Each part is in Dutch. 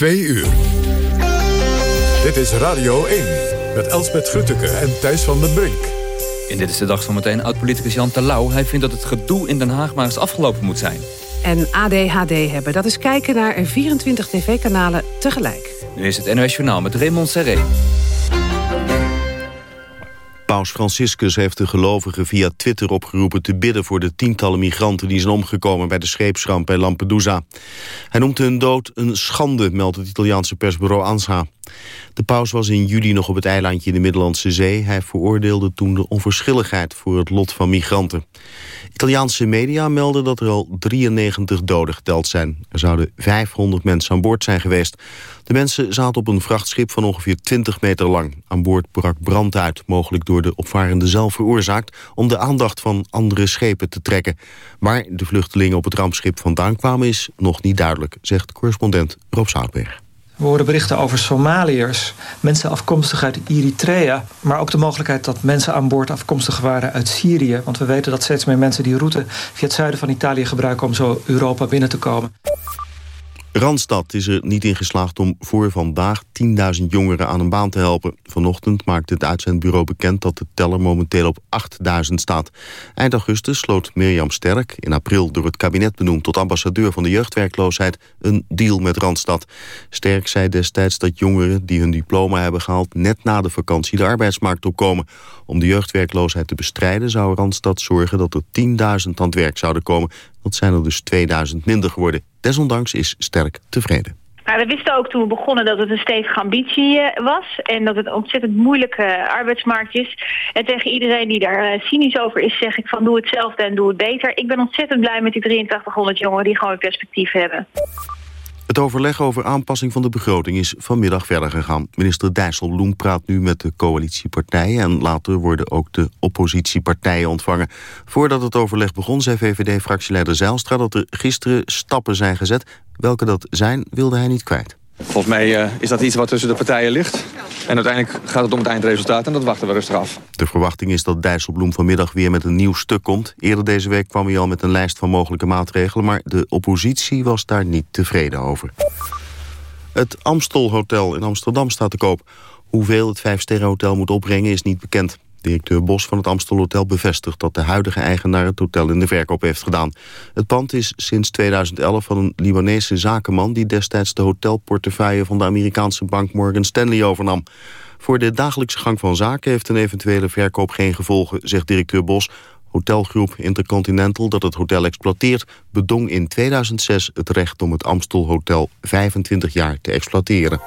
Twee uur. Dit is Radio 1 met Elsbeth Grutteke en Thijs van den Brink. In Dit is de Dag zometeen oud-politicus Jan Terlouw. Hij vindt dat het gedoe in Den Haag maar eens afgelopen moet zijn. En ADHD hebben, dat is kijken naar 24 tv-kanalen tegelijk. Nu is het NOS Journaal met Raymond Serré. Paus Franciscus heeft de gelovigen via Twitter opgeroepen te bidden voor de tientallen migranten die zijn omgekomen bij de scheepsramp bij Lampedusa. Hij noemt hun dood een schande, meldt het Italiaanse persbureau ANSA. De paus was in juli nog op het eilandje in de Middellandse Zee. Hij veroordeelde toen de onverschilligheid voor het lot van migranten. Italiaanse media melden dat er al 93 doden geteld zijn. Er zouden 500 mensen aan boord zijn geweest. De mensen zaten op een vrachtschip van ongeveer 20 meter lang. Aan boord brak brand uit, mogelijk door de opvarende zelf veroorzaakt... om de aandacht van andere schepen te trekken. Waar de vluchtelingen op het rampschip vandaan kwamen is nog niet duidelijk... zegt correspondent Rob Zoutberg. We horen berichten over Somaliërs, mensen afkomstig uit Eritrea... maar ook de mogelijkheid dat mensen aan boord afkomstig waren uit Syrië. Want we weten dat steeds meer mensen die route via het zuiden van Italië gebruiken... om zo Europa binnen te komen. Randstad is er niet in geslaagd om voor vandaag 10.000 jongeren aan een baan te helpen. Vanochtend maakte het uitzendbureau bekend dat de teller momenteel op 8.000 staat. Eind augustus sloot Mirjam Sterk, in april door het kabinet benoemd tot ambassadeur van de jeugdwerkloosheid, een deal met Randstad. Sterk zei destijds dat jongeren die hun diploma hebben gehaald net na de vakantie de arbeidsmarkt opkomen. Om de jeugdwerkloosheid te bestrijden zou Randstad zorgen dat er 10.000 aan het werk zouden komen. Dat zijn er dus 2000 minder geworden. Desondanks is Sterk tevreden. Nou, we wisten ook toen we begonnen dat het een stevige ambitie eh, was. En dat het een ontzettend moeilijke arbeidsmarkt is. En tegen iedereen die daar eh, cynisch over is, zeg ik van doe hetzelfde en doe het beter. Ik ben ontzettend blij met die 8300 jongeren die gewoon perspectief hebben. Het overleg over aanpassing van de begroting is vanmiddag verder gegaan. Minister Dijsselbloem praat nu met de coalitiepartijen... en later worden ook de oppositiepartijen ontvangen. Voordat het overleg begon, zei VVD-fractieleider Zijlstra... dat er gisteren stappen zijn gezet. Welke dat zijn, wilde hij niet kwijt. Volgens mij uh, is dat iets wat tussen de partijen ligt. En uiteindelijk gaat het om het eindresultaat en dat wachten we rustig af. De verwachting is dat Dijsselbloem vanmiddag weer met een nieuw stuk komt. Eerder deze week kwam hij al met een lijst van mogelijke maatregelen... maar de oppositie was daar niet tevreden over. Het Amstel Hotel in Amsterdam staat te koop. Hoeveel het Vijfsterrenhotel moet opbrengen is niet bekend. Directeur Bos van het Amstel Hotel bevestigt dat de huidige eigenaar het hotel in de verkoop heeft gedaan. Het pand is sinds 2011 van een Libanese zakenman die destijds de hotelportefeuille van de Amerikaanse bank Morgan Stanley overnam. Voor de dagelijkse gang van zaken heeft een eventuele verkoop geen gevolgen, zegt directeur Bos. Hotelgroep Intercontinental, dat het hotel exploiteert... bedong in 2006 het recht om het Amstel Hotel 25 jaar te exploiteren.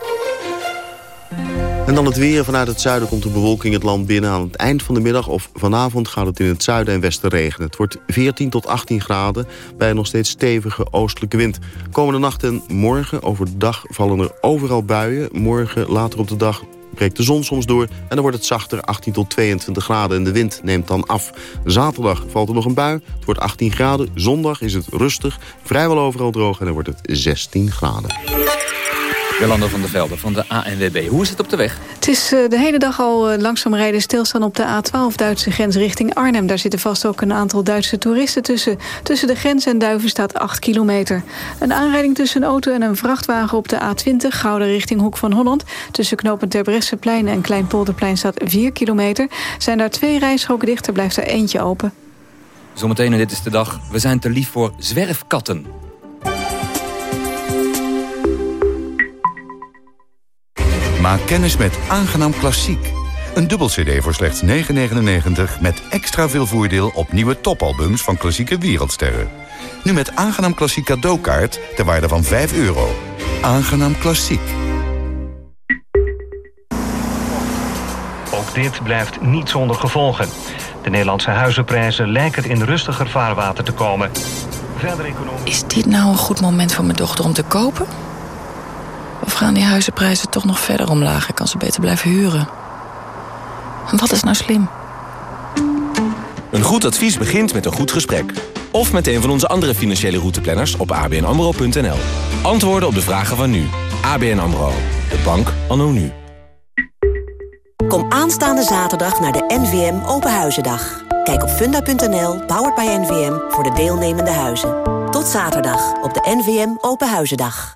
En dan het weer. Vanuit het zuiden komt de bewolking het land binnen. Aan het eind van de middag of vanavond gaat het in het zuiden en westen regenen. Het wordt 14 tot 18 graden bij een nog steeds stevige oostelijke wind. Komende nacht en morgen overdag vallen er overal buien. Morgen later op de dag breekt de zon soms door... en dan wordt het zachter 18 tot 22 graden en de wind neemt dan af. Zaterdag valt er nog een bui, het wordt 18 graden. Zondag is het rustig, vrijwel overal droog en dan wordt het 16 graden. Jolanda van der Velde van de ANWB. Hoe is het op de weg? Het is uh, de hele dag al uh, langzaam rijden stilstaan op de A12 Duitse grens richting Arnhem. Daar zitten vast ook een aantal Duitse toeristen tussen. Tussen de grens en Duiven staat 8 kilometer. Een aanrijding tussen een auto en een vrachtwagen op de A20... Gouden richting Hoek van Holland. Tussen knooppunt Terbresseplein en Kleinpolderplein staat 4 kilometer. Zijn daar twee rijstroken dicht, er blijft er eentje open. Zometeen en dit is de dag. We zijn te lief voor zwerfkatten. Maak kennis met Aangenaam Klassiek. Een dubbel cd voor slechts 9,99 met extra veel voordeel op nieuwe topalbums van klassieke wereldsterren. Nu met Aangenaam Klassiek cadeaukaart ter waarde van 5 euro. Aangenaam Klassiek. Ook dit blijft niet zonder gevolgen. De Nederlandse huizenprijzen lijken in rustiger vaarwater te komen. Verder economisch... Is dit nou een goed moment voor mijn dochter om te kopen? Of gaan die huizenprijzen toch nog verder omlaag en kan ze beter blijven huren? Wat is nou slim? Een goed advies begint met een goed gesprek. Of met een van onze andere financiële routeplanners op abnamro.nl. Antwoorden op de vragen van nu. ABN AMRO. De bank anno nu. Kom aanstaande zaterdag naar de NVM Openhuizendag. Kijk op funda.nl, powered by NVM, voor de deelnemende huizen. Tot zaterdag op de NVM Openhuizendag.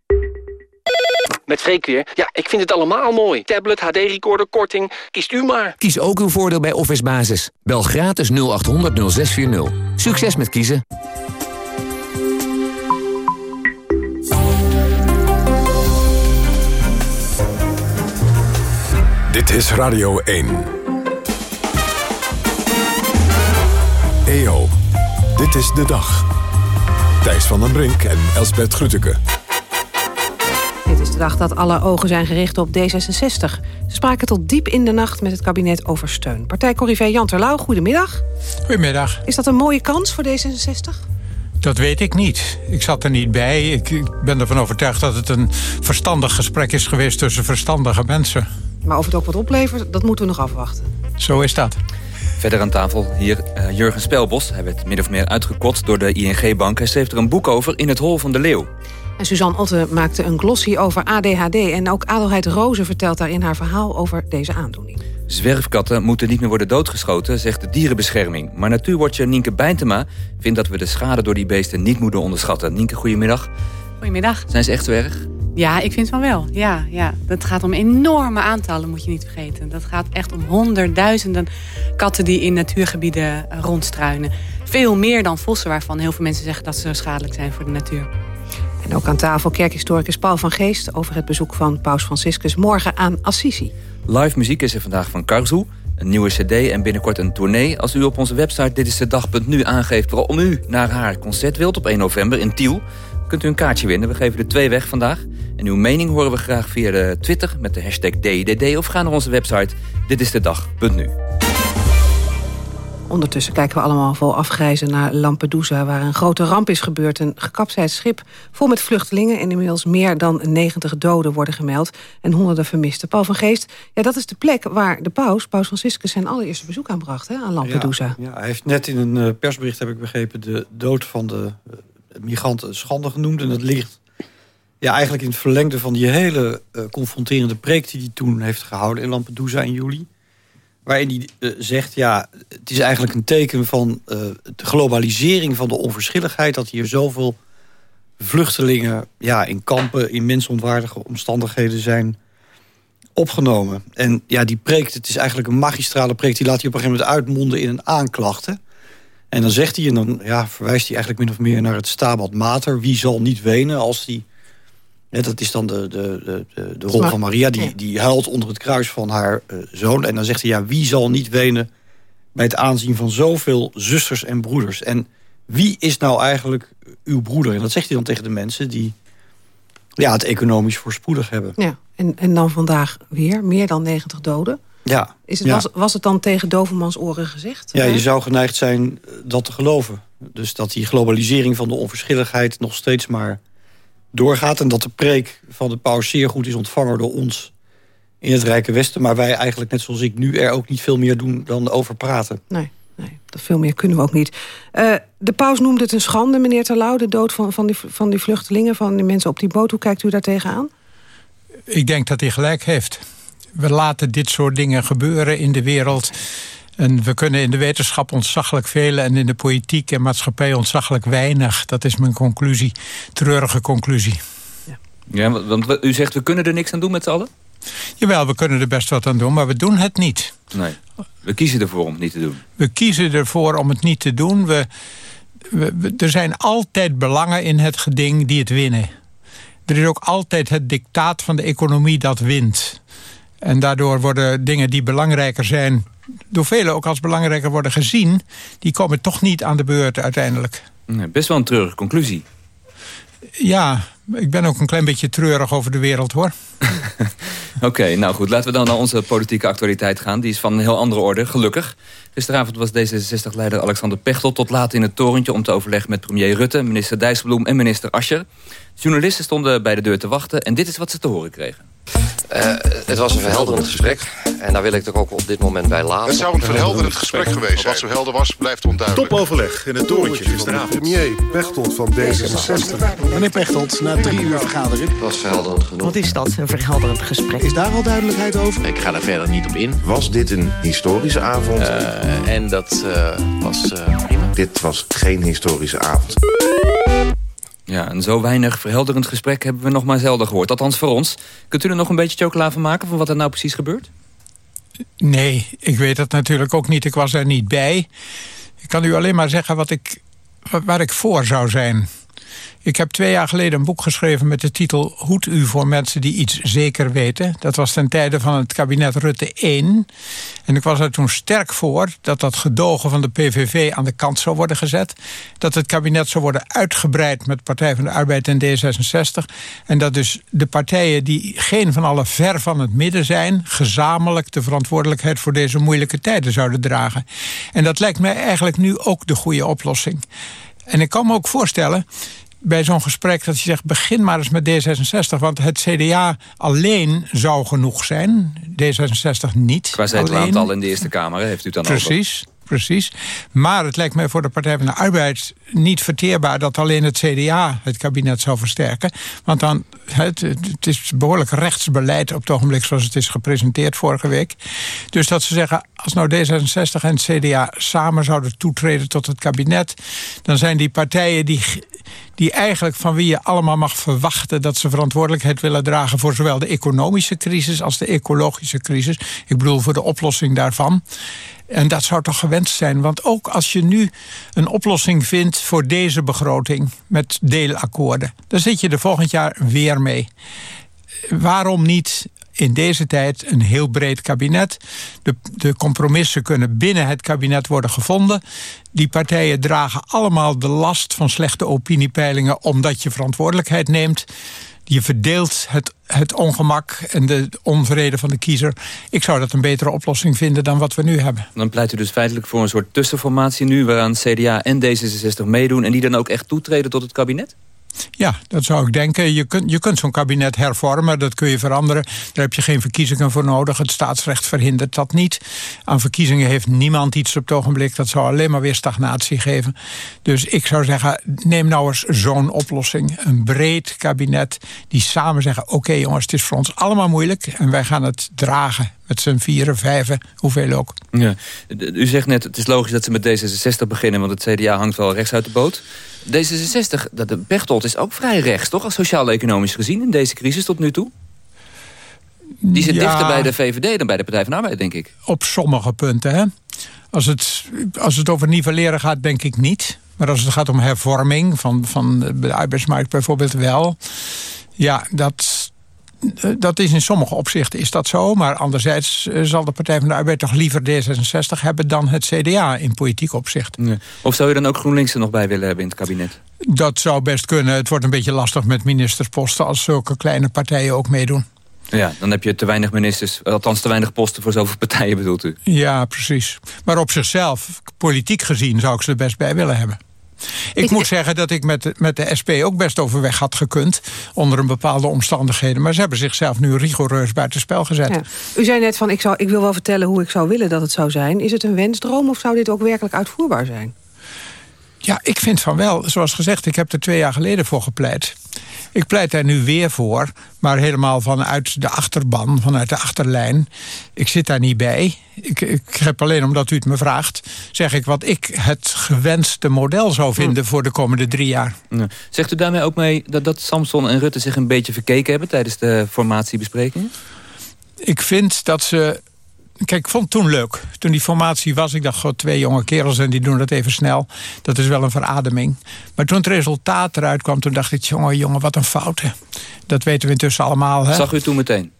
Met Freek weer. Ja, ik vind het allemaal mooi. Tablet, HD-recorder, korting. Kiest u maar. Kies ook uw voordeel bij Office Basis. Bel gratis 0800 0640. Succes met kiezen. Dit is Radio 1. EO, dit is de dag. Thijs van den Brink en Elsbert Grütke. Dit is de dag dat alle ogen zijn gericht op D66. Ze spraken tot diep in de nacht met het kabinet over steun. Partijcorrivé Jan Terlouw, goedemiddag. Goedemiddag. Is dat een mooie kans voor D66? Dat weet ik niet. Ik zat er niet bij. Ik, ik ben ervan overtuigd dat het een verstandig gesprek is geweest tussen verstandige mensen. Maar of het ook wat oplevert, dat moeten we nog afwachten. Zo is dat. Verder aan tafel hier uh, Jurgen Spelbos. Hij werd min of meer uitgekotst door de ING-bank. Hij schreef er een boek over in het Hol van de Leeuw. En Suzanne Otte maakte een glossy over ADHD. En ook Adelheid Rozen vertelt daarin haar verhaal over deze aandoening. Zwerfkatten moeten niet meer worden doodgeschoten, zegt de dierenbescherming. Maar natuurwatcher Nienke Bijntema vindt dat we de schade door die beesten niet moeten onderschatten. Nienke, goedemiddag. Goedemiddag. Zijn ze echt zo erg? Ja, ik vind van wel. Ja, ja. Dat gaat om enorme aantallen, moet je niet vergeten. Dat gaat echt om honderdduizenden katten die in natuurgebieden rondstruinen. Veel meer dan vossen, waarvan heel veel mensen zeggen dat ze schadelijk zijn voor de natuur. Ook aan tafel kerkhistoricus Paul van Geest... over het bezoek van paus Franciscus morgen aan Assisi. Live muziek is er vandaag van Karzu. Een nieuwe cd en binnenkort een tournee. Als u op onze website dit is de dag.nu aangeeft... waarom u naar haar concert wilt op 1 november in Tiel... kunt u een kaartje winnen. We geven er twee weg vandaag. En uw mening horen we graag via Twitter met de hashtag DDD... of ga naar onze website dit is de dag.nu. Ondertussen kijken we allemaal vol afgrijzen naar Lampedusa... waar een grote ramp is gebeurd. Een gekapseid schip vol met vluchtelingen... en inmiddels meer dan 90 doden worden gemeld... en honderden vermisten. Paul van Geest, ja, dat is de plek waar de paus, paus Franciscus... zijn allereerste bezoek aanbracht hè, aan Lampedusa. Ja, ja, hij heeft net in een uh, persbericht, heb ik begrepen... de dood van de uh, migranten schande genoemd. En dat ligt ja, eigenlijk in het verlengde van die hele uh, confronterende preek... die hij toen heeft gehouden in Lampedusa in juli waarin hij uh, zegt... ja, het is eigenlijk een teken van uh, de globalisering van de onverschilligheid... dat hier zoveel vluchtelingen ja, in kampen, in mensonwaardige omstandigheden zijn opgenomen. En ja, die preek, het is eigenlijk een magistrale preek... die laat hij op een gegeven moment uitmonden in een aanklachten. En dan zegt hij, en dan ja, verwijst hij eigenlijk min of meer naar het stabat mater... wie zal niet wenen als die dat is dan de, de, de, de rol van Maria. Die, die huilt onder het kruis van haar uh, zoon. En dan zegt hij, ja, wie zal niet wenen... bij het aanzien van zoveel zusters en broeders? En wie is nou eigenlijk uw broeder? En dat zegt hij dan tegen de mensen die ja, het economisch voorspoedig hebben. Ja, en, en dan vandaag weer meer dan 90 doden. Ja, is het, ja. Was, was het dan tegen dovenmans oren gezegd? Ja, je zou geneigd zijn dat te geloven. Dus dat die globalisering van de onverschilligheid nog steeds maar doorgaat. En dat de preek van de paus zeer goed is ontvangen door ons in het Rijke Westen. Maar wij eigenlijk, net zoals ik nu, er ook niet veel meer doen dan over praten. Nee, nee dat veel meer kunnen we ook niet. Uh, de paus noemde het een schande, meneer Terlouw... de dood van, van, die, van die vluchtelingen, van die mensen op die boot. Hoe kijkt u daar tegenaan? Ik denk dat hij gelijk heeft. We laten dit soort dingen gebeuren in de wereld... En we kunnen in de wetenschap ontzaglijk veel... en in de politiek en maatschappij ontzaglijk weinig. Dat is mijn conclusie. Treurige conclusie. Ja, ja want u zegt we kunnen er niks aan doen met z'n allen? Jawel, we kunnen er best wat aan doen, maar we doen het niet. Nee, we kiezen ervoor om het niet te doen. We kiezen ervoor om het niet te doen. We, we, we, er zijn altijd belangen in het geding die het winnen. Er is ook altijd het dictaat van de economie dat wint. En daardoor worden dingen die belangrijker zijn door velen ook als belangrijker worden gezien... die komen toch niet aan de beurt uiteindelijk. Nee, best wel een treurige conclusie. Ja, ik ben ook een klein beetje treurig over de wereld, hoor. Oké, nou goed, laten we dan naar onze politieke actualiteit gaan. Die is van een heel andere orde, gelukkig. Gisteravond was D66-leider Alexander Pechtel tot laat in het torentje... om te overleggen met premier Rutte, minister Dijsselbloem en minister Ascher. Journalisten stonden bij de deur te wachten en dit is wat ze te horen kregen. Uh, het was een verhelderend gesprek. En daar wil ik er ook op dit moment bij laten. Het zou een verhelderend gesprek geweest zijn. Wat zo helder was, blijft onduidelijk. Topoverleg in het torentje gisteravond. Premier Pechtold van D66. Meneer Pechtold, na drie uur vergadering. Het was verhelderend genoeg. Wat is dat, een verhelderend gesprek? Is daar al duidelijkheid over? Ik ga daar verder niet op in. Was dit een historische avond? Uh, en dat uh, was prima. Dit was geen historische avond. Ja, een zo weinig verhelderend gesprek hebben we nog maar zelden gehoord. Althans voor ons. Kunt u er nog een beetje chocola van maken... van wat er nou precies gebeurt? Nee, ik weet het natuurlijk ook niet. Ik was er niet bij. Ik kan u alleen maar zeggen wat ik, waar ik voor zou zijn. Ik heb twee jaar geleden een boek geschreven met de titel... Hoed u voor mensen die iets zeker weten. Dat was ten tijde van het kabinet Rutte 1. En ik was er toen sterk voor dat dat gedogen van de PVV aan de kant zou worden gezet. Dat het kabinet zou worden uitgebreid met Partij van de Arbeid en D66. En dat dus de partijen die geen van allen ver van het midden zijn... gezamenlijk de verantwoordelijkheid voor deze moeilijke tijden zouden dragen. En dat lijkt mij eigenlijk nu ook de goede oplossing. En ik kan me ook voorstellen bij zo'n gesprek dat je zegt... begin maar eens met D66, want het CDA alleen zou genoeg zijn. D66 niet. Qua zetelaantal in de Eerste Kamer heeft u dan Precies. Precies. Maar het lijkt mij voor de Partij van de Arbeid niet verteerbaar... dat alleen het CDA het kabinet zou versterken. Want dan, het, het is behoorlijk rechtsbeleid op het ogenblik... zoals het is gepresenteerd vorige week. Dus dat ze zeggen, als nou D66 en het CDA samen zouden toetreden tot het kabinet... dan zijn die partijen die die eigenlijk van wie je allemaal mag verwachten... dat ze verantwoordelijkheid willen dragen voor zowel de economische crisis... als de ecologische crisis. Ik bedoel voor de oplossing daarvan. En dat zou toch gewenst zijn. Want ook als je nu een oplossing vindt voor deze begroting... met deelakkoorden, dan zit je er volgend jaar weer mee. Waarom niet in deze tijd een heel breed kabinet. De, de compromissen kunnen binnen het kabinet worden gevonden. Die partijen dragen allemaal de last van slechte opiniepeilingen... omdat je verantwoordelijkheid neemt. Je verdeelt het, het ongemak en de onvrede van de kiezer. Ik zou dat een betere oplossing vinden dan wat we nu hebben. Dan pleit u dus feitelijk voor een soort tussenformatie nu... waaraan CDA en D66 meedoen... en die dan ook echt toetreden tot het kabinet? Ja, dat zou ik denken. Je kunt, je kunt zo'n kabinet hervormen, dat kun je veranderen. Daar heb je geen verkiezingen voor nodig. Het staatsrecht verhindert dat niet. Aan verkiezingen heeft niemand iets op het ogenblik. Dat zou alleen maar weer stagnatie geven. Dus ik zou zeggen, neem nou eens zo'n oplossing. Een breed kabinet die samen zeggen... oké jongens, het is voor ons allemaal moeilijk... en wij gaan het dragen met z'n vieren, vijven, hoeveel ook. Ja. U zegt net, het is logisch dat ze met D66 beginnen... want het CDA hangt wel rechts uit de boot. D66, dat de Pechtold is ook vrij rechts, toch? Als sociaal-economisch gezien in deze crisis tot nu toe? Die zit dichter bij de VVD dan bij de Partij van de Arbeid, denk ik. Op sommige punten, hè. Als het, als het over nivelleren gaat, denk ik niet. Maar als het gaat om hervorming van, van de arbeidsmarkt bijvoorbeeld wel... ja, dat, dat is in sommige opzichten is dat zo. Maar anderzijds eh, zal de Partij van de Arbeid toch liever D66 hebben... dan het CDA in politiek opzicht. Of zou je dan ook GroenLinks er nog bij willen hebben in het kabinet? Dat zou best kunnen. Het wordt een beetje lastig met ministersposten... als zulke kleine partijen ook meedoen. Ja, dan heb je te weinig ministers, althans te weinig posten voor zoveel partijen bedoelt u? Ja, precies. Maar op zichzelf, politiek gezien, zou ik ze er best bij willen hebben. Ik, moet zeggen dat ik met de, met de SP ook best overweg had gekund... onder een bepaalde omstandigheden. Maar ze hebben zichzelf nu rigoureus buitenspel gezet. Ja. U zei net van, ik, zou, ik wil wel vertellen hoe ik zou willen dat het zou zijn. Is het een wensdroom of zou dit ook werkelijk uitvoerbaar zijn? Ja, ik vind van wel. Zoals gezegd, ik heb er twee jaar geleden voor gepleit. Ik pleit daar nu weer voor, maar helemaal vanuit de achterban, vanuit de achterlijn. Ik zit daar niet bij. Ik, ik heb alleen omdat u het me vraagt, zeg ik wat ik het gewenste model zou vinden voor de komende drie jaar. Zegt u daarmee ook mee dat, dat Samson en Rutte zich een beetje verkeken hebben tijdens de formatiebesprekingen? Ik vind dat ze Kijk, ik vond het toen leuk. Toen die formatie was, ik dacht, god, twee jonge kerels en die doen dat even snel. Dat is wel een verademing. Maar toen het resultaat eruit kwam, toen dacht ik, jongen, jongen, wat een fout. Dat weten we intussen allemaal. Hè? Zag u toen meteen?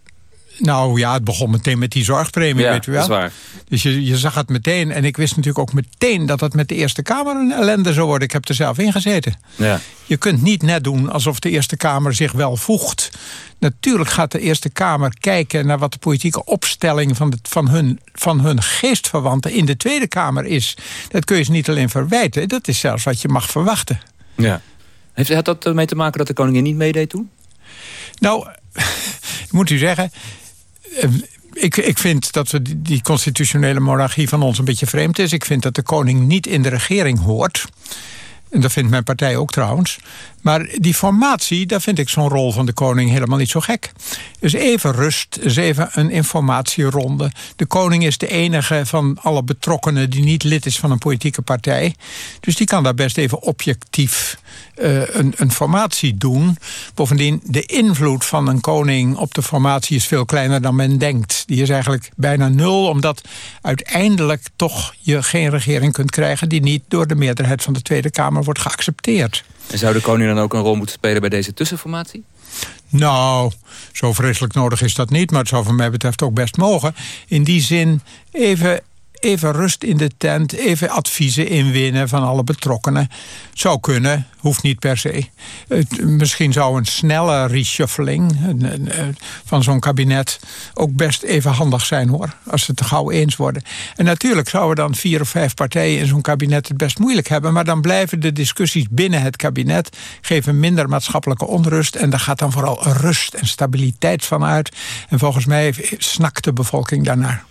Nou ja, het begon meteen met die zorgpremie, Ja, weet u wel. dat is waar. Dus je, je zag het meteen. En ik wist natuurlijk ook meteen dat het met de Eerste Kamer een ellende zou worden. Ik heb er zelf in gezeten. Ja. Je kunt niet net doen alsof de Eerste Kamer zich wel voegt. Natuurlijk gaat de Eerste Kamer kijken naar wat de politieke opstelling van, de, van, hun, van hun geestverwanten in de Tweede Kamer is. Dat kun je ze niet alleen verwijten, dat is zelfs wat je mag verwachten. Ja. Heeft, had dat ermee te maken dat de koningin niet meedeed toen? Nou, moet u zeggen. Eh, Ik, ik vind dat we die, constitutionele monarchie van ons een beetje vreemd is. Ik vind dat de koning niet in de regering hoort. En dat vindt mijn partij ook trouwens. Maar die formatie, daar vind ik zo'n rol van de koning helemaal niet zo gek. Dus even rust, even een informatieronde. De koning is de enige van alle betrokkenen die niet lid is van een politieke partij. Dus die kan daar best even objectief eh, een, een formatie doen. Bovendien, de invloed van een koning op de formatie is veel kleiner dan men denkt. Die is eigenlijk bijna nul, omdat uiteindelijk toch je geen regering kunt krijgen die niet door de meerderheid van de Tweede Kamer wordt geaccepteerd. En zou de koning dan ook een rol moeten spelen bij deze tussenformatie? Nou, zo vreselijk nodig is dat niet, maar het zou van mij betreft ook best mogen. In die zin even, even rust in de tent, even adviezen inwinnen van alle betrokkenen. Zou kunnen, hoeft niet per se. Misschien zou een snelle reshuffling van zo'n kabinet ook best even handig zijn hoor. Als ze het gauw eens worden. En natuurlijk zouden dan vier of vijf partijen in zo'n kabinet het best moeilijk hebben. Maar dan blijven de discussies binnen het kabinet geven minder maatschappelijke onrust. En daar gaat dan vooral rust en stabiliteit van uit. En volgens mij snakt de bevolking daarnaar.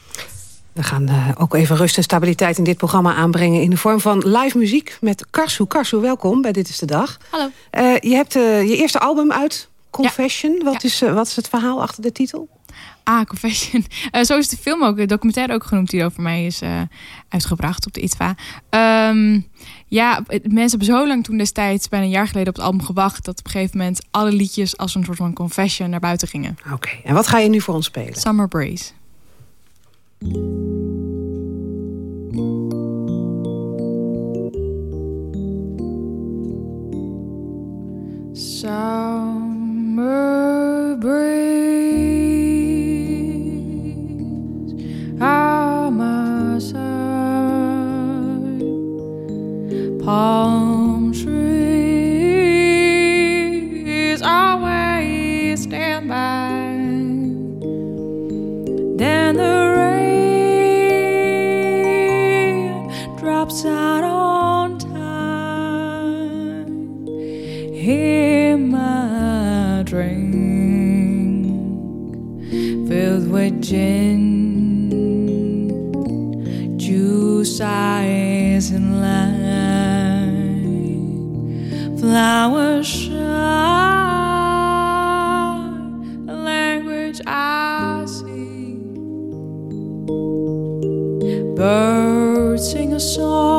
We gaan eh, ook even rust en stabiliteit in dit programma aanbrengen... in de vorm van live muziek met Karsu. Karsu, welkom bij Dit is de Dag. Hallo. Eh, je hebt eh, je eerste album uit, Confession. Wat, is, wat is het verhaal achter de titel? Ah, Confession. Zo is de film ook, de documentaire ook genoemd... die over mij is uitgebracht op de ITVA. Ehm, ja, mensen hebben zo lang toen destijds... bijna een jaar geleden op het album gewacht... dat op een gegeven moment alle liedjes als een soort van confession naar buiten gingen. Oké, en wat ga je nu voor ons spelen? Summer Breeze. Summer breeze my side, palm trees always stand by. Drops out on time in my drink filled with gin, juice, ice, and lime. Flowers shore.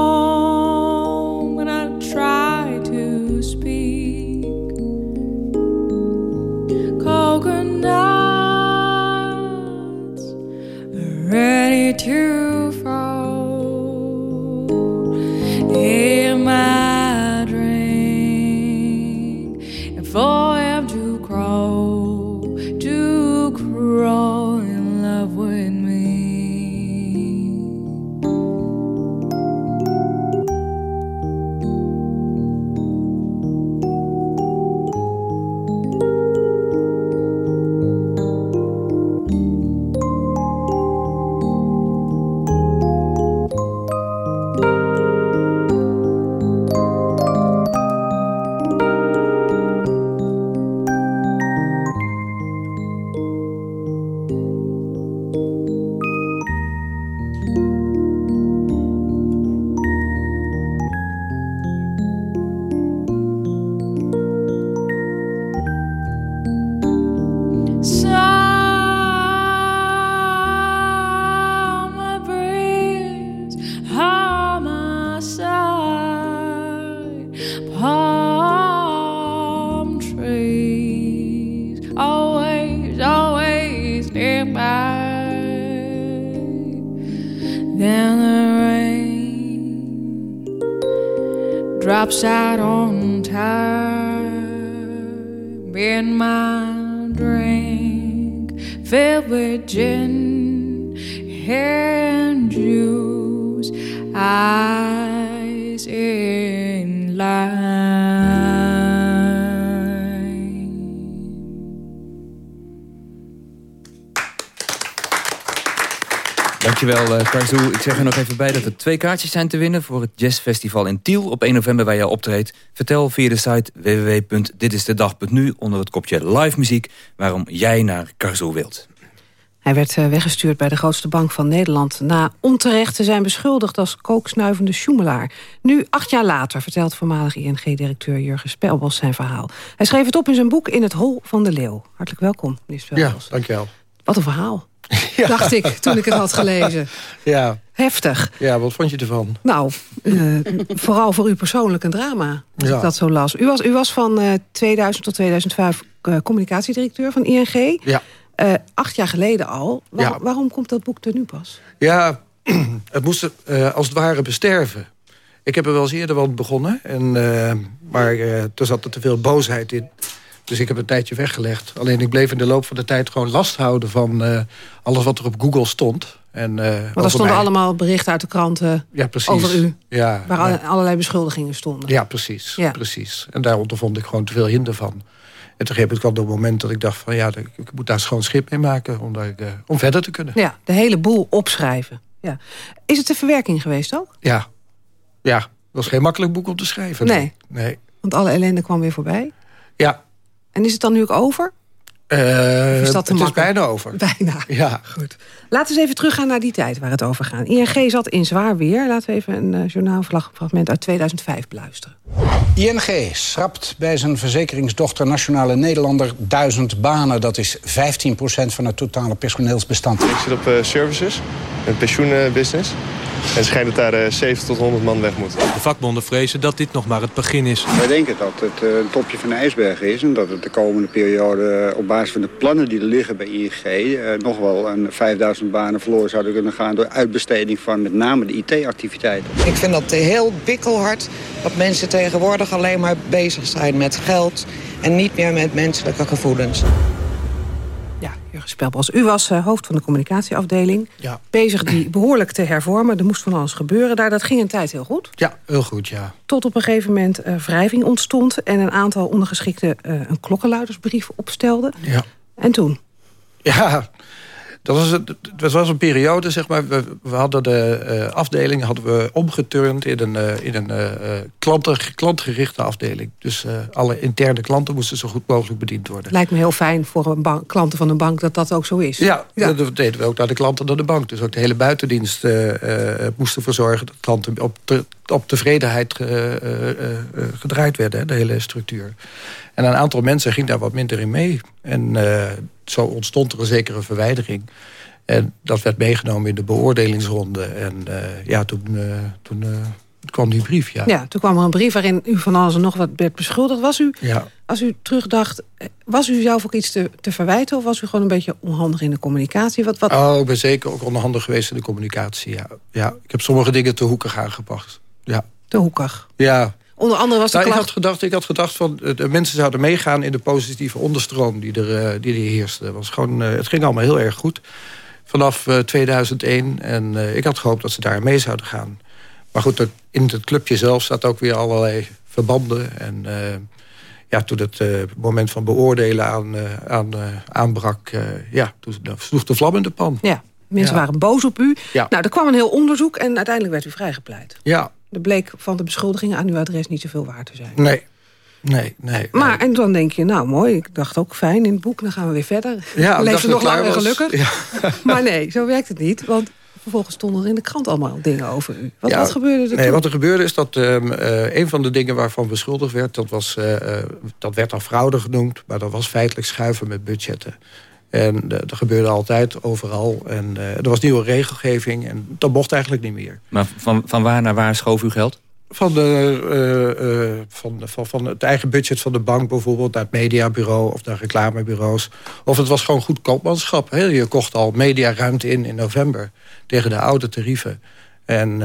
Ik zeg er nog even bij dat er twee kaartjes zijn te winnen... voor het jazzfestival in Tiel op 1 november waar jij optreedt. Vertel via de site www.ditistedag.nu onder het kopje live muziek... waarom jij naar Karzoo wilt. Hij werd uh, weggestuurd bij de grootste bank van Nederland... na onterecht te zijn beschuldigd als kooksnuivende sjoemelaar. Nu, acht jaar later, vertelt voormalig ING-directeur Jurgen Spelbos zijn verhaal. Hij schreef het op in zijn boek In het Hol van de Leeuw. Hartelijk welkom, meneer Spelbos. Ja, dankjewel. Wat een verhaal. Ja. Dacht ik, toen ik het had gelezen. Ja. Heftig. Ja, wat vond je ervan? Nou, uh, vooral voor u persoonlijk een drama. Als ja. ik dat zo las. U was, u was van uh, 2000 tot 2005 uh, communicatiedirecteur van ING. Ja. Acht jaar geleden al. Waar, ja. Waarom komt dat boek er nu pas? Ja, het moest als het ware besterven. Ik heb er wel eens eerder wat begonnen. En, maar toen zat er te veel boosheid in. Dus ik heb een tijdje weggelegd. Alleen ik bleef in de loop van de tijd gewoon last houden... van uh, alles wat er op Google stond. En, uh, Want er stonden mij. allemaal berichten uit de kranten ja, over u. Ja, waar ja. allerlei beschuldigingen stonden. Ja, precies. Ja. precies. En daar ondervond ik gewoon te veel hinder van. En toen heb ik kwam op het moment dat ik dacht van... ja, ik moet daar schoon schip mee maken om, daar, uh, om verder te kunnen. Ja, de hele boel opschrijven. Ja. Is het een verwerking geweest ook? Ja. Ja, dat was geen makkelijk boek om te schrijven. Nee. nee. Want alle ellende kwam weer voorbij? Ja. En is het dan nu ook over? Uh, is dat het is bijna over. Bijna. Ja. Goed. Laten we eens even teruggaan naar die tijd waar het over gaat. ING zat in zwaar weer. Laten we even een uh, journaalfragment uit 2005 beluisteren. ING schrapt bij zijn verzekeringsdochter Nationale Nederlander duizend banen. Dat is 15% van het totale personeelsbestand. Ik zit op uh, services, een pensioenbusiness. En het schijnt dat daar uh, 70 tot 100 man weg moet. De vakbonden vrezen dat dit nog maar het begin is. Wij denken dat het uh, een topje van de ijsberg is... en dat het de komende periode op basis van de plannen die er liggen bij ING... Uh, nog wel een 5000 banen verloren zouden kunnen gaan... door uitbesteding van met name de IT-activiteiten. Ik vind dat heel bikkelhard dat mensen tegenwoordig alleen maar bezig zijn met geld... en niet meer met menselijke gevoelens. Spelbos. U was uh, hoofd van de communicatieafdeling. Ja. Bezig die behoorlijk te hervormen. Er moest van alles gebeuren daar. Dat ging een tijd heel goed. Ja, heel goed, ja. Tot op een gegeven moment uh, wrijving ontstond... en een aantal ondergeschikten uh, een klokkenluidersbrief opstelden. Ja. En toen? Ja, dat was, het was een periode, zeg maar. We, we hadden de uh, afdeling hadden we omgeturnd in een, uh, in een uh, klanten, klantgerichte afdeling. Dus alle interne klanten moesten zo goed mogelijk bediend worden. Lijkt me heel fijn voor een bank, klanten van een bank dat dat ook zo is. Ja, ja. dat deden we ook naar de klanten naar de bank. Dus ook de hele buitendienst moest ervoor zorgen dat klanten op, te, op tevredenheid gedraaid werden, de hele structuur. En een aantal mensen ging daar wat minder in mee. En uh, zo ontstond er een zekere verwijdering. En dat werd meegenomen in de beoordelingsronde. En uh, ja, toen, uh, toen kwam die brief, ja. Ja, toen kwam er een brief waarin u van alles en nog wat werd beschuldigd. Was u, ja. als u terugdacht, was u zelf ook iets te, te verwijten... of was u gewoon een beetje onhandig in de communicatie? Wat, wat... Oh, ik ben zeker ook onhandig geweest in de communicatie, ja. ja. Ik heb sommige dingen te hoekig aangepakt, ja. Te hoekig? Ja, Onder andere was de nou, klacht... ik, had gedacht, ik had gedacht van de mensen zouden meegaan in de positieve onderstroom die er, uh, die er heerste. Was gewoon, uh, het ging allemaal heel erg goed vanaf uh, 2001. En ik had gehoopt dat ze daar mee zouden gaan. Maar goed, in het clubje zelf staat ook weer allerlei verbanden. En uh, ja, toen het moment van beoordelen aan, aan, aanbrak... ja, toen sloeg de vlam in de pan. Ja, mensen ja. waren boos op u. Ja. Nou, er kwam een heel onderzoek en uiteindelijk werd u vrijgepleit. Ja, er bleek van de beschuldigingen aan uw adres niet zoveel waar te zijn. Nee, nee, nee. Maar, en dan denk je, nou mooi, ik dacht ook fijn in het boek, dan gaan we weer verder. Ja, Leef nog lang en gelukkig. Ja. Maar nee, zo werkt het niet, want vervolgens stonden er in de krant allemaal dingen over u. Wat, ja, wat gebeurde er nee, toen? Wat er gebeurde is dat um, uh, een van de dingen waarvan beschuldigd werd... Dat, was, uh, dat werd dan fraude genoemd, maar dat was feitelijk schuiven met budgetten. En dat gebeurde altijd, overal. En uh, er was nieuwe regelgeving en dat mocht eigenlijk niet meer. Maar van, van waar naar waar schoof u geld? Van, de, uh, van, van, van het eigen budget van de bank bijvoorbeeld... naar het mediabureau of naar reclamebureaus. Of het was gewoon goed koopmanschap. Hè? Je kocht al mediaruimte in in november tegen de oude tarieven. En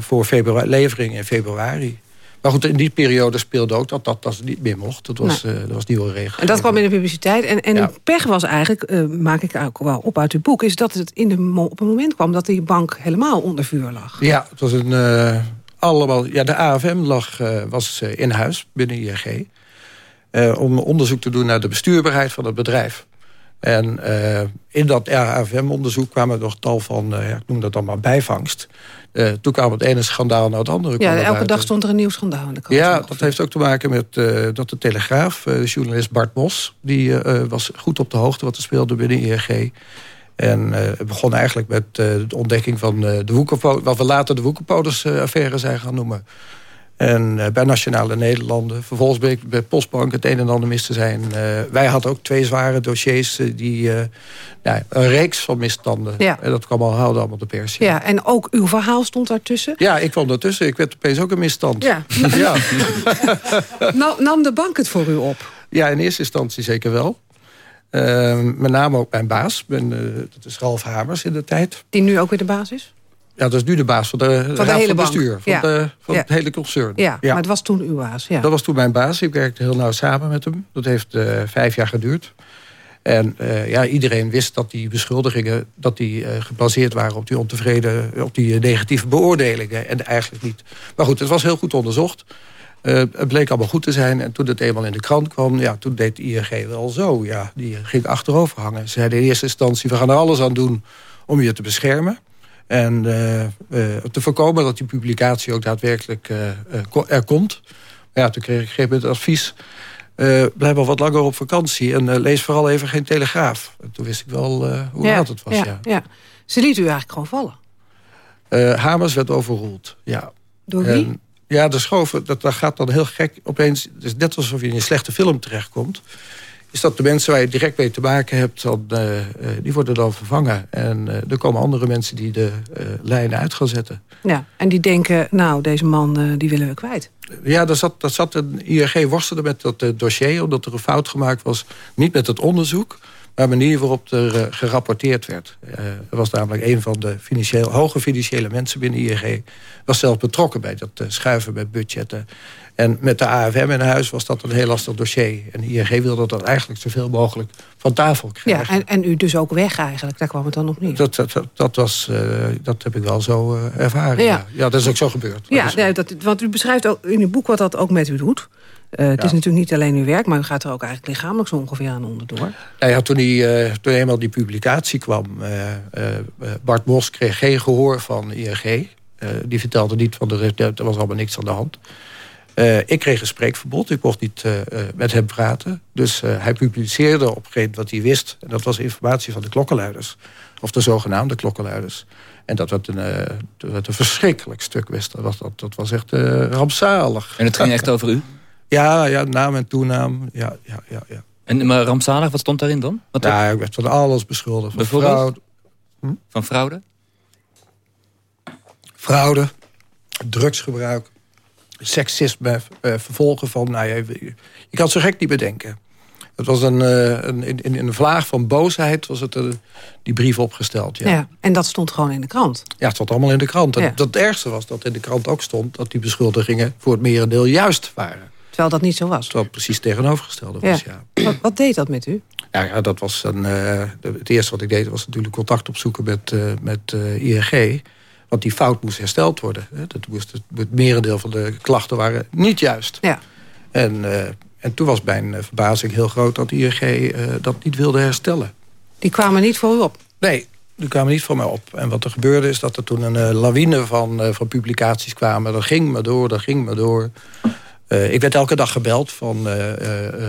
voor februari, levering in februari. Maar goed, in die periode speelde ook dat dat, dat niet meer mocht. Dat was, eh, dat was nieuwe regel. En dat kwam in de publiciteit. En, en Ja. pech was eigenlijk, eh, maak ik ook wel op uit uw boek... is dat het in de, op een moment kwam dat die bank helemaal onder vuur lag. Ja, het was een eh, allemaal. Ja, de AFM lag, was in huis binnen ING. om onderzoek te doen naar de bestuurbaarheid van het bedrijf. En in dat AFM-onderzoek kwamen nog tal van, ik noem dat dan maar bijvangst. Eh, toen kwam het ene schandaal naar het andere. Ja, elke dag stond er een nieuw schandaal in de krant. Ja, dat heeft ook te maken met eh, dat de Telegraaf, eh, de journalist Bart Bos... die was goed op de hoogte wat er speelde binnen ING. En het begon eigenlijk met de ontdekking van de Woekerpo wat we later de Woekerpoders-affaire zijn gaan noemen. En eh, bij Nationale Nederlanden. Vervolgens bleek bij Postbank het een en ander mis te zijn. Eh, wij hadden ook twee zware dossiers. eh, die, ja, een reeks van misstanden. Ja. En dat kwam al, haalde allemaal de pers. Ja. Ja, en ook uw verhaal stond daartussen. ja, ik kwam daartussen. Ik werd opeens ook een misstand. Ja. ja. Nou, nam de bank het voor u op? Ja, in eerste instantie zeker wel. Uh, met name ook mijn baas. Ben, dat is Ralf Hamers in de tijd. Die nu ook weer de baas is? Ja, dat is nu de baas van de, Van de raad hele van bestuur. Van, Ja. de, van Ja. het hele concern. Ja, maar het was toen uw baas. Ja. Dat was toen mijn baas. Ik werkte heel nauw samen met hem. Dat heeft uh, vijf jaar geduurd. En uh, ja, iedereen wist dat die beschuldigingen dat die, uh, gebaseerd waren op die ontevreden, op die negatieve beoordelingen. En eigenlijk niet. Maar goed, het was heel goed onderzocht. Uh, het bleek allemaal goed te zijn. En toen het eenmaal in de krant kwam, ja, toen deed de ING wel zo. Ja, die ging achterover hangen. Ze zeiden in eerste instantie, we gaan er alles aan doen om je te beschermen. En uh, uh, te voorkomen dat die publicatie ook daadwerkelijk uh, er komt. Maar ja, toen kreeg ik op een gegeven moment advies... blijf wel wat langer op vakantie en lees vooral even geen telegraaf. En toen wist ik wel hoe ja, laat het was. Ja, ja. ja. Ze liet u eigenlijk gewoon vallen. Hamers werd overroeld, ja. Door wie? En, ja, de schoven, dat, dat gaat dan heel gek. Opeens, het is net alsof je in een slechte film terechtkomt. Is dat de mensen waar je direct mee te maken hebt, dan, uh, uh, die worden dan vervangen. En uh, er komen andere mensen die de lijnen uit gaan zetten. Ja, en die denken, nou, deze man die willen we kwijt. Ja, daar zat, daar zat een ING worstelde met dat dossier, omdat er een fout gemaakt was. Niet met het onderzoek, maar de manier waarop er gerapporteerd werd. er was namelijk een van de financieel, hoge financiële mensen binnen ING... was zelf betrokken bij dat schuiven met budgetten. En met de AFM in huis was dat een heel lastig dossier. En ING wilde dat eigenlijk zoveel mogelijk van tafel krijgen. Ja, en, en u dus ook weg eigenlijk, daar kwam het dan op neer. Dat, dat, dat, dat was, uh, dat heb ik wel zo uh, ervaren. Ja. Ja. dat is ook zo gebeurd. Ja, dat nee, dat, want u beschrijft ook in uw boek wat dat ook met u doet. Uh, het Ja. is natuurlijk niet alleen uw werk, maar u gaat er ook eigenlijk lichamelijk zo ongeveer aan onderdoor. Nou ja, toen, die, uh, toen eenmaal die publicatie kwam... Uh, Bart Bos kreeg geen gehoor van ING. die vertelde niet, van de, er was allemaal niks aan de hand. Uh, ik kreeg een spreekverbod. Ik mocht niet uh, uh, met hem praten. Dus hij publiceerde op een gegeven moment wat hij wist. En dat was informatie van de klokkenluiders. Of de zogenaamde klokkenluiders. En dat werd een, dat werd een verschrikkelijk stuk wist. Dat was, dat, dat was echt rampzalig. En het ging echt over u? Ja, ja naam en toenaam. Ja, ja, ja, ja. En maar rampzalig, wat stond daarin dan? Wat ja, ik werd van alles beschuldigd. Van fraude. Hm? Van fraude? Fraude, drugsgebruik, seksisme, uh, vervolgen van... Nou, je, je kan het zo gek niet bedenken. Het was een, uh, een, in, in een vlaag van boosheid was het uh, die brief opgesteld. Ja. ja. en dat stond gewoon in de krant. Ja, het stond allemaal in de krant. En Ja. het ergste was dat in de krant ook stond... dat die beschuldigingen voor het merendeel juist waren. Terwijl dat niet zo was. Terwijl het precies tegenovergestelde was, ja. Wat, wat deed dat met u? Ja, ja dat was een, uh, het eerste wat ik deed was natuurlijk contact opzoeken met, uh, met uh, ING. Want die fout moest hersteld worden. Dat moest het, het merendeel van de klachten waren niet juist. Ja. En, uh, en toen was mijn uh, verbazing heel groot dat ING uh, dat niet wilde herstellen. Die kwamen niet voor u op? Nee, die kwamen niet voor mij op. En wat er gebeurde is dat er toen een uh, lawine van, van publicaties kwamen. Dat ging maar door, dat ging maar door. Uh, ik werd elke dag gebeld van... Uh, uh,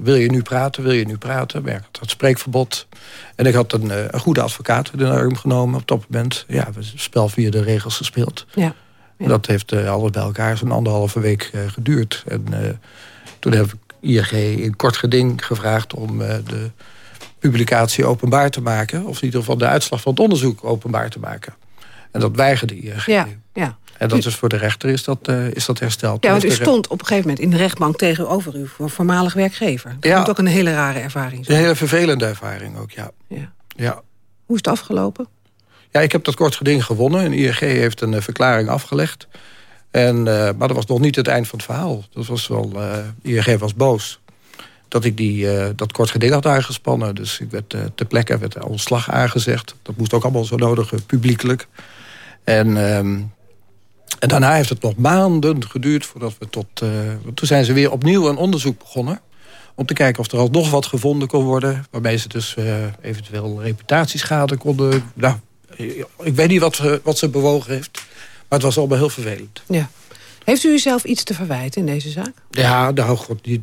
wil je nu praten, wil je nu praten? Maar ik had het spreekverbod. En ik had een, een goede advocaat in de arm genomen op dat moment. Ja, we spel via de regels gespeeld. Ja. ja. Dat heeft alles bij elkaar zo'n anderhalve week geduurd. En toen heb ik ING in kort geding gevraagd om de publicatie openbaar te maken. Of in ieder geval de uitslag van het onderzoek openbaar te maken. En dat weigerde ING. Ja, ja. En dat is voor de rechter is dat, uh, is dat hersteld. Ja, want u stond op een gegeven moment in de rechtbank tegenover uw voormalig werkgever. Dat Ja. moet ook een hele rare ervaring Een zijn. hele vervelende ervaring ook, ja. Ja. ja. Hoe is het afgelopen? Ja, ik heb dat kort geding gewonnen. En ING heeft een uh, verklaring afgelegd. En, uh, maar dat was nog niet het eind van het verhaal. Dat was wel, ING was boos dat ik die, uh, dat kort geding had aangespannen. Dus ik werd uh, ter plekke werd ontslag aangezegd. Dat moest ook allemaal zo nodig, publiekelijk. En, um, en daarna heeft het nog maanden geduurd voordat we tot... Uh, toen zijn ze weer opnieuw een onderzoek begonnen. Om te kijken of er al nog wat gevonden kon worden. Waarmee ze dus eventueel reputatieschade konden... Nou, ik weet niet wat, wat ze bewogen heeft. Maar het was allemaal heel vervelend. Ja. Heeft u uzelf iets te verwijten in deze zaak? Ja, nou, god, die,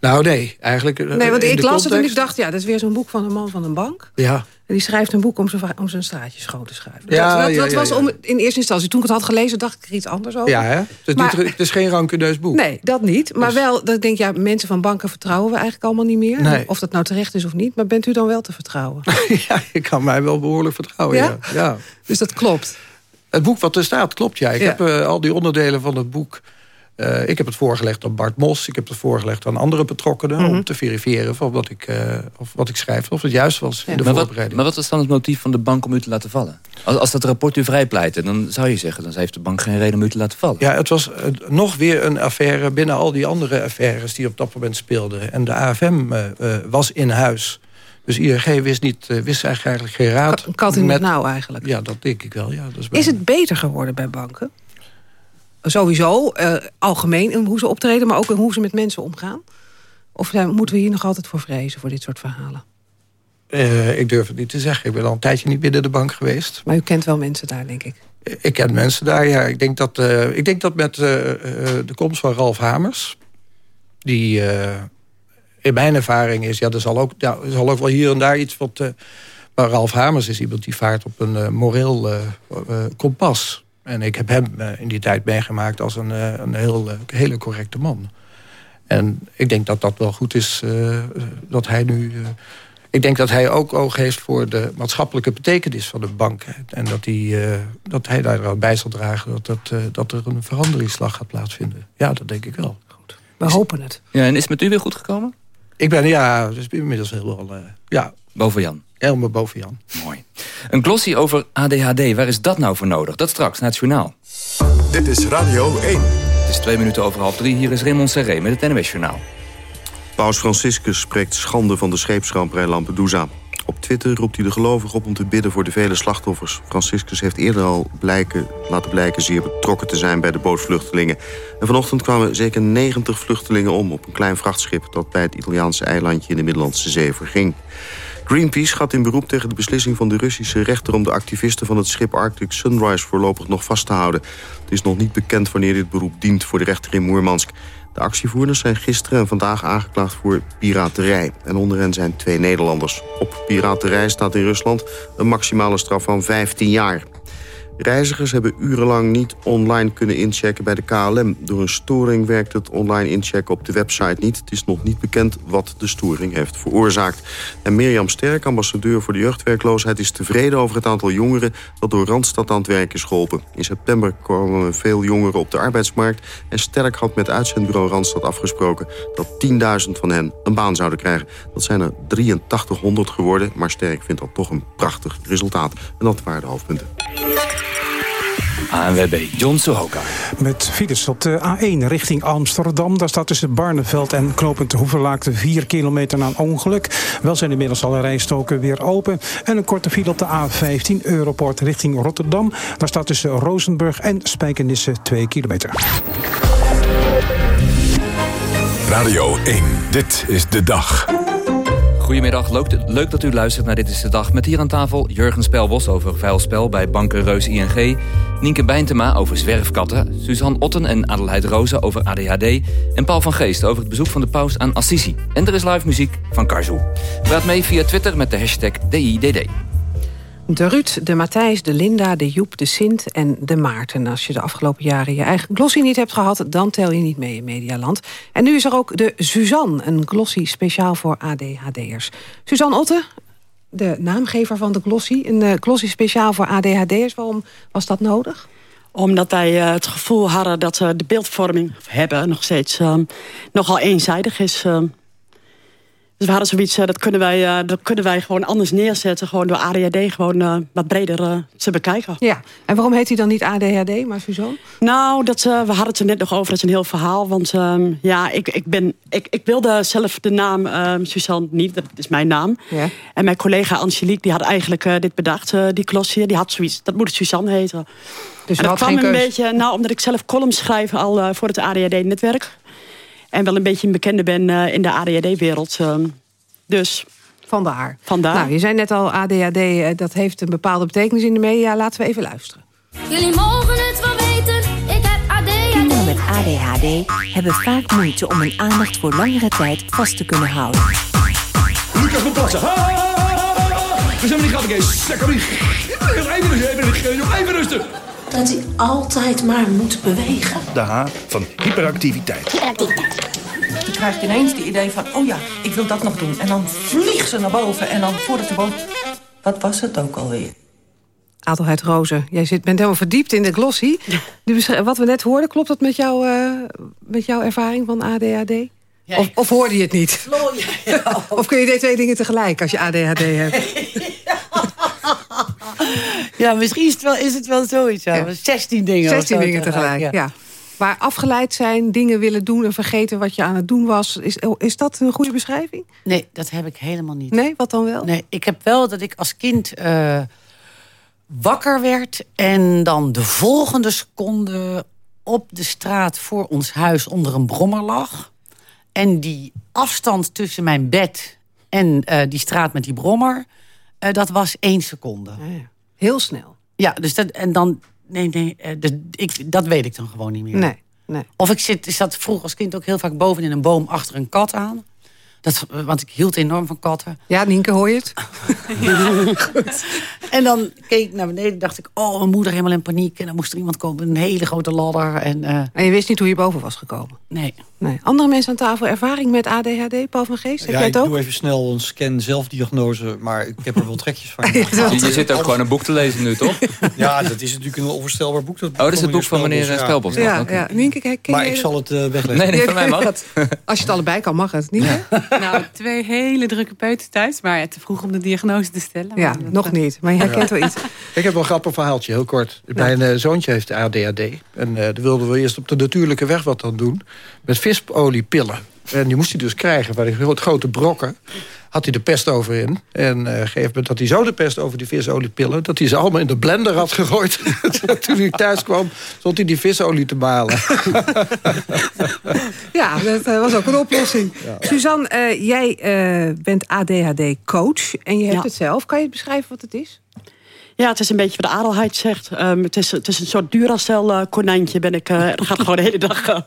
nou nee, eigenlijk... Nee, want ik las context... het en ik dacht, ja, dat is weer zo'n boek van een man van een bank. Ja. En die schrijft een boek om zijn, om zijn straatje schoon te schrijven. Ja, dat, dat, ja, dat ja, was om, in eerste instantie, toen ik het had gelezen, dacht ik er iets anders over. Ja, hè? Het is, maar, niet, het is geen rankeneus boek. Nee, dat niet. Maar dus... wel, dat ik denk, ja, mensen van banken vertrouwen we eigenlijk allemaal niet meer. Nee. Of dat nou terecht is of niet. Maar bent u dan wel te vertrouwen? ja, ik kan mij wel behoorlijk vertrouwen, ja. ja. Dus dat klopt? Het boek wat er staat, klopt, ja. Ik heb uh, al die onderdelen van het boek... Uh, ik heb het voorgelegd aan Bart Mos. Ik heb het voorgelegd aan andere betrokkenen... Mm -hmm. om te verifiëren of wat, ik, uh, of wat ik schrijf... of het juist was ja. in de maar voorbereiding. Wat, maar wat was dan het motief van de bank om u te laten vallen? Als, als dat rapport u vrijpleitte, dan zou je zeggen... dan heeft de bank geen reden om u te laten vallen. Ja, het was uh, nog weer een affaire binnen al die andere affaires... die op dat moment speelden. En de AFM was in huis... Dus ING wist, niet, wist eigenlijk geen raad. Kat in met nou eigenlijk. Ja, dat denk ik wel. Ja, dat is, is het beter geworden bij banken? Sowieso, uh, algemeen in hoe ze optreden... maar ook in hoe ze met mensen omgaan? Of zijn, moeten we hier nog altijd voor vrezen, voor dit soort verhalen? Uh, ik durf het niet te zeggen. Ik ben al een tijdje niet binnen de bank geweest. Maar u kent wel mensen daar, denk ik. Ik ken mensen daar, ja. Ik denk dat, uh, ik denk dat met de komst van Ralf Hamers... die in mijn ervaring is... ja, er zal ook, ja, er zal ook wel hier en daar iets wat... maar Ralf Hamers is iemand die vaart op een moreel kompas... En ik heb hem in die tijd meegemaakt als een, een heel, hele correcte man. En ik denk dat dat wel goed is uh, dat hij nu... Uh, ik denk dat hij ook oog heeft voor de maatschappelijke betekenis van de bank. En dat hij, uh, dat hij daar bij zal dragen dat, dat, dat er een veranderingsslag gaat plaatsvinden. Ja, dat denk ik wel. Goed. We hopen het. Ja, en is het met u weer goed gekomen? Ik ben, ja, dus inmiddels heel wel... ja. Boven Jan? Helemaal boven Jan. Mooi. Een glossy over ADHD, waar is dat nou voor nodig? Dat straks, naar het journaal. Dit is Radio 1. Het is twee minuten over half drie. Hier is Raymond Serré met het NWS Journaal. Paus Franciscus spreekt schande van de scheepsramp bij Lampedusa. Op Twitter roept hij de gelovigen op om te bidden voor de vele slachtoffers. Franciscus heeft eerder al laten blijken zeer betrokken te zijn bij de bootvluchtelingen. En vanochtend kwamen zeker 90 vluchtelingen om op een klein vrachtschip... dat bij het Italiaanse eilandje in de Middellandse Zee verging. Greenpeace gaat in beroep tegen de beslissing van de Russische rechter... om de activisten van het schip Arctic Sunrise voorlopig nog vast te houden. Het is nog niet bekend wanneer dit beroep dient voor de rechter in Moermansk. De actievoerders zijn gisteren en vandaag aangeklaagd voor piraterij. En onder hen zijn twee Nederlanders. Op piraterij staat in Rusland een maximale straf van 15 jaar. Reizigers hebben urenlang niet online kunnen inchecken bij de KLM. Door een storing werkt het online inchecken op de website niet. Het is nog niet bekend wat de storing heeft veroorzaakt. En Mirjam Sterk, ambassadeur voor de jeugdwerkloosheid... is tevreden over het aantal jongeren dat door Randstad aan het werk is geholpen. In september kwamen veel jongeren op de arbeidsmarkt... en Sterk had met uitzendbureau Randstad afgesproken... dat 10.000 van hen een baan zouden krijgen. Dat zijn er 8300 geworden, maar Sterk vindt dat toch een prachtig resultaat. En dat waren de hoofdpunten. ANWB, John Sohoka. Met files op de A1 richting Amsterdam. Daar staat tussen Barneveld en Knopend Hoeverlaakte 4 kilometer na een ongeluk. Wel zijn inmiddels alle rijstoken weer open. En een korte file op de A15 Europort richting Rotterdam. Daar staat tussen Rozenburg en Spijkenisse 2 kilometer. Radio 1, dit is de dag. Goedemiddag, leuk, leuk, dat u luistert naar Dit is de Dag. Met hier aan tafel Jurgen Spelbos over vuilspel bij banken Reus ING... Nienke Bijntema over zwerfkatten... Suzanne Otten en Adelheid Rozen over ADHD... en Paul van Geest over het bezoek van de paus aan Assisi. En er is live muziek van Karzoe. Praat mee via Twitter met de hashtag DIDD. De Ruud, de Matthijs, de Linda, de Joep, de Sint en de Maarten. Als je de afgelopen jaren je eigen glossy niet hebt gehad... dan tel je niet mee in Medialand. En nu is er ook de Suzanne, een glossy speciaal voor ADHD'ers. Suzanne Otte, de naamgever van de glossy. Een uh, glossy speciaal voor ADHD'ers. Waarom was dat nodig? Omdat wij uh, het gevoel hadden dat uh, de beeldvorming hebben nog steeds uh, nogal eenzijdig is. Dus we hadden zoiets, eh, dat kunnen, wij, eh, dat kunnen wij gewoon anders neerzetten. Gewoon door ADHD gewoon eh, wat breder te bekijken. Ja, en waarom heet hij dan niet ADHD, maar Suzanne? Nou, dat, we hadden het er net nog over. Dat is een heel verhaal. Want ehm, ja, ik, ik, ben, ik, ik wilde zelf de naam ehm, Suzanne niet. Dat is mijn naam. Ja. En mijn collega Angelique, die had eigenlijk dit bedacht. eh, die klos hier, die had zoiets. Dat moet Suzanne heten. Dus en dat kwam een beetje, nou, omdat ik zelf columns schrijf al voor het ADHD-netwerk. En wel een beetje een bekende ben eh, in de ADHD-wereld. ehm. dus Vandaar. vandaar. Nou, je zei net al, ADHD, eh, dat heeft een bepaalde betekenis in de media. Laten we even luisteren. Jullie mogen het wel weten, ik heb ADHD. Kinderen met ADHD hebben vaak moeite om hun aandacht voor langere tijd vast te kunnen houden. Lucas moet plassen. Ha, ha, ha, ha, ha. We zijn niet gaan Kees. Lekker even even rusten, nog even rusten. Dat hij altijd maar moet bewegen. De H van hyperactiviteit. Je krijgt ineens het idee van, oh ja, ik wil dat nog doen. En dan vliegt ze naar boven en dan voordat ze boven... Wat was het ook alweer? Adelheid Rozen, jij zit, bent helemaal verdiept in de glossy. Wat we net hoorden, klopt dat met, jou, eh, met jouw ervaring van ADHD? Of, of hoorde je het niet? of kun je deze twee dingen tegelijk als je ADHD hebt? Ja, misschien is het wel, is het wel zoiets. Ja. 16 dingen. of 16 zo dingen tegelijk, ja. Maar afgeleid zijn, dingen willen doen en vergeten wat je aan het doen was. Is, is dat een goede beschrijving? Nee, dat heb ik helemaal niet. Nee, wat dan wel? Nee, ik heb wel dat ik als kind eh, wakker werd... en dan de volgende seconde op de straat voor ons huis onder een brommer lag. En die afstand tussen mijn bed en eh, die straat met die brommer... eh, dat was één seconde. Heel snel. Ja, dus dat, en dan... Nee, nee, eh, dus ik, dat weet ik dan gewoon niet meer. Nee, nee. Of ik zit, ik zat vroeger als kind ook heel vaak boven in een boom achter een kat aan. Dat, want ik hield enorm van katten. Ja, Nienke, hoor je het? En dan keek ik naar beneden dacht ik... oh, mijn moeder helemaal in paniek. En dan moest er iemand komen, een hele grote ladder. En, eh, En je wist niet hoe je boven was gekomen? Nee. Nee. Andere mensen aan tafel, ervaring met ADHD, Paul van Geest? Heb Ja, jij ik het ook? doe even snel een scan zelfdiagnose, maar ik heb er wel trekjes van. Je, je zit ook gewoon een boek te lezen nu, toch? Ja, dat is natuurlijk een onvoorstelbaar boek. Dat Oh, dat is het boek van meneer eh, Spelbos. Ja. Ja, ja. Nienke, kijk, Maar ik zal het eh, wegleggen. Nee, nee, van mij mag het. Als je het allebei kan, mag het. Niet, hè? Nou, twee hele drukke peuters thuis, maar te vroeg om de diagnose te stellen. Ja, Maar nog niet. Maar jij kent wel iets. Ik heb wel een grappig verhaaltje, heel kort. Mijn eh, zoontje heeft ADHD. En eh daar wilden we eerst op de natuurlijke weg wat aan doen. Met visoliepillen. En die moest hij dus krijgen de gro- grote brokken. Had hij de pest over in. En eh, op een gegeven moment had hij zo de pest over die visoliepillen... dat hij ze allemaal in de blender had gegooid. Toen hij thuis kwam, stond hij die visolie te malen. Ja, dat eh, was ook een oplossing. Suzanne, eh, jij eh, bent ADHD-coach en je hebt Ja. het zelf. Kan je het beschrijven wat het is? Ja, het is een beetje wat de adelheid zegt. Ehm, het, is, het is een soort Duracell-konijntje. Ben ik, dat gaat gewoon de hele dag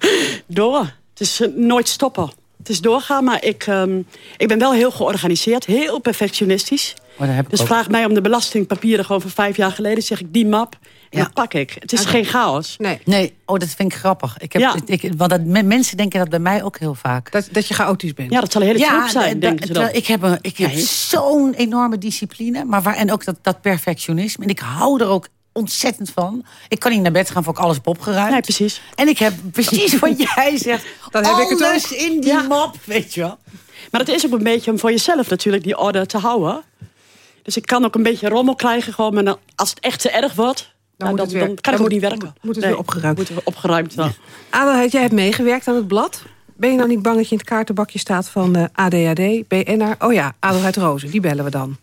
door. Het is eh, nooit stoppen. Het is doorgaan, maar ik, ehm, ik ben wel heel georganiseerd. Heel perfectionistisch. Ik Dus ook. vraag mij om de belastingpapieren gewoon van vijf jaar geleden. zeg ik die map en Ja. dan pak ik. Het is geen chaos. Nee. Nee, oh, dat vind ik grappig. Ik heb, Ja. ik, want dat, me- mensen denken dat bij mij ook heel vaak. Dat, dat je chaotisch bent. Ja, dat zal een hele troep zijn, da- denken ze terwijl dan. Ik heb, een, ik heb Nee. zo'n enorme discipline. Maar waar, en ook dat, dat perfectionisme. En ik hou er ook ontzettend van. Ik kan niet naar bed gaan voor ik alles heb opgeruimd. Nee, precies. En ik heb precies wat jij zegt. Dan heb ik het alles ook. in die Ja. map, weet je wel. Maar het is ook een beetje om voor jezelf natuurlijk die orde te houden. Dus ik kan ook een beetje rommel krijgen. Gewoon, maar als het echt te erg wordt, nou, moet dan, het weer- dan kan dan het ook moet- niet werken. moet het Nee, weer opgeruimd. Moet weer opgeruimd, ja. Adelheid, jij hebt meegewerkt aan het blad. Ben je nou niet bang dat je in het kaartenbakje staat van eh, ADHD, BNR? Oh ja, Adelheid Rozen, die bellen we dan.